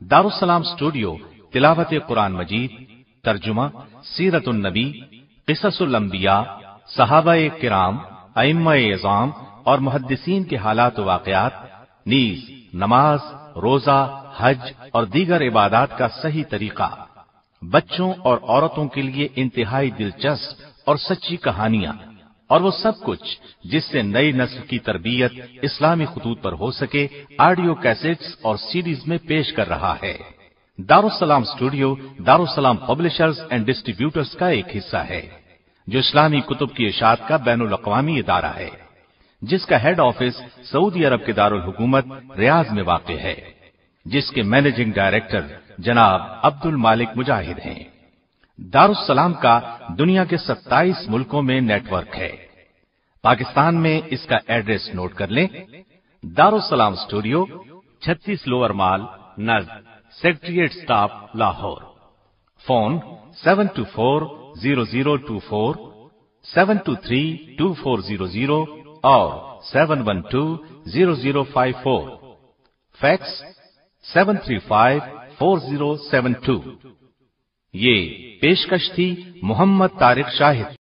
دارالسلام اسٹوڈیو تلاوت قرآن مجید، ترجمہ سیرت النبی، قصص الانبیاء، صحابہ کرام، ائمہ اعظام اور محدثین کے حالات و واقعات نیز نماز، روزہ، حج اور دیگر عبادات کا صحیح طریقہ۔ بچوں اور عورتوں کے لیے انتہائی دلچسپ اور سچی کہانیاں۔ اور وہ سب کچھ جس سے نئی نسل کی تربیت اسلامی خطوط پر ہو سکے، آڈیو کیسٹس اور سیریز میں پیش کر رہا ہے۔ Darussalam studio Darussalam publishers and distributors کا ایک حصہ ہے، جو اسلامی کتب کی اشاعت کا بین الاقوامی ادارہ ہے۔ جس کا ہیڈ آفس سعودی عرب کے دارالحکومت ریاض میں واقع ہے، جس کے مینیجنگ ڈائریکٹر جناب عبد المالک مجاہد ہیں۔ دارالسلام کا دنیا کے ستائیس ملکوں میں نیٹ ورک ہے۔ پاکستان میں اس کا ایڈریس نوٹ کر لیں۔ دارالسلام اسٹوڈیو چھتیس lower mall نز secretariat staff Lahore. Phone seven two four zero zero two four seven two three two four zero zero اور seven one two zero zero five four fax seven three five four zero seven two یہ پیشکش تھی محمد طارق شاہد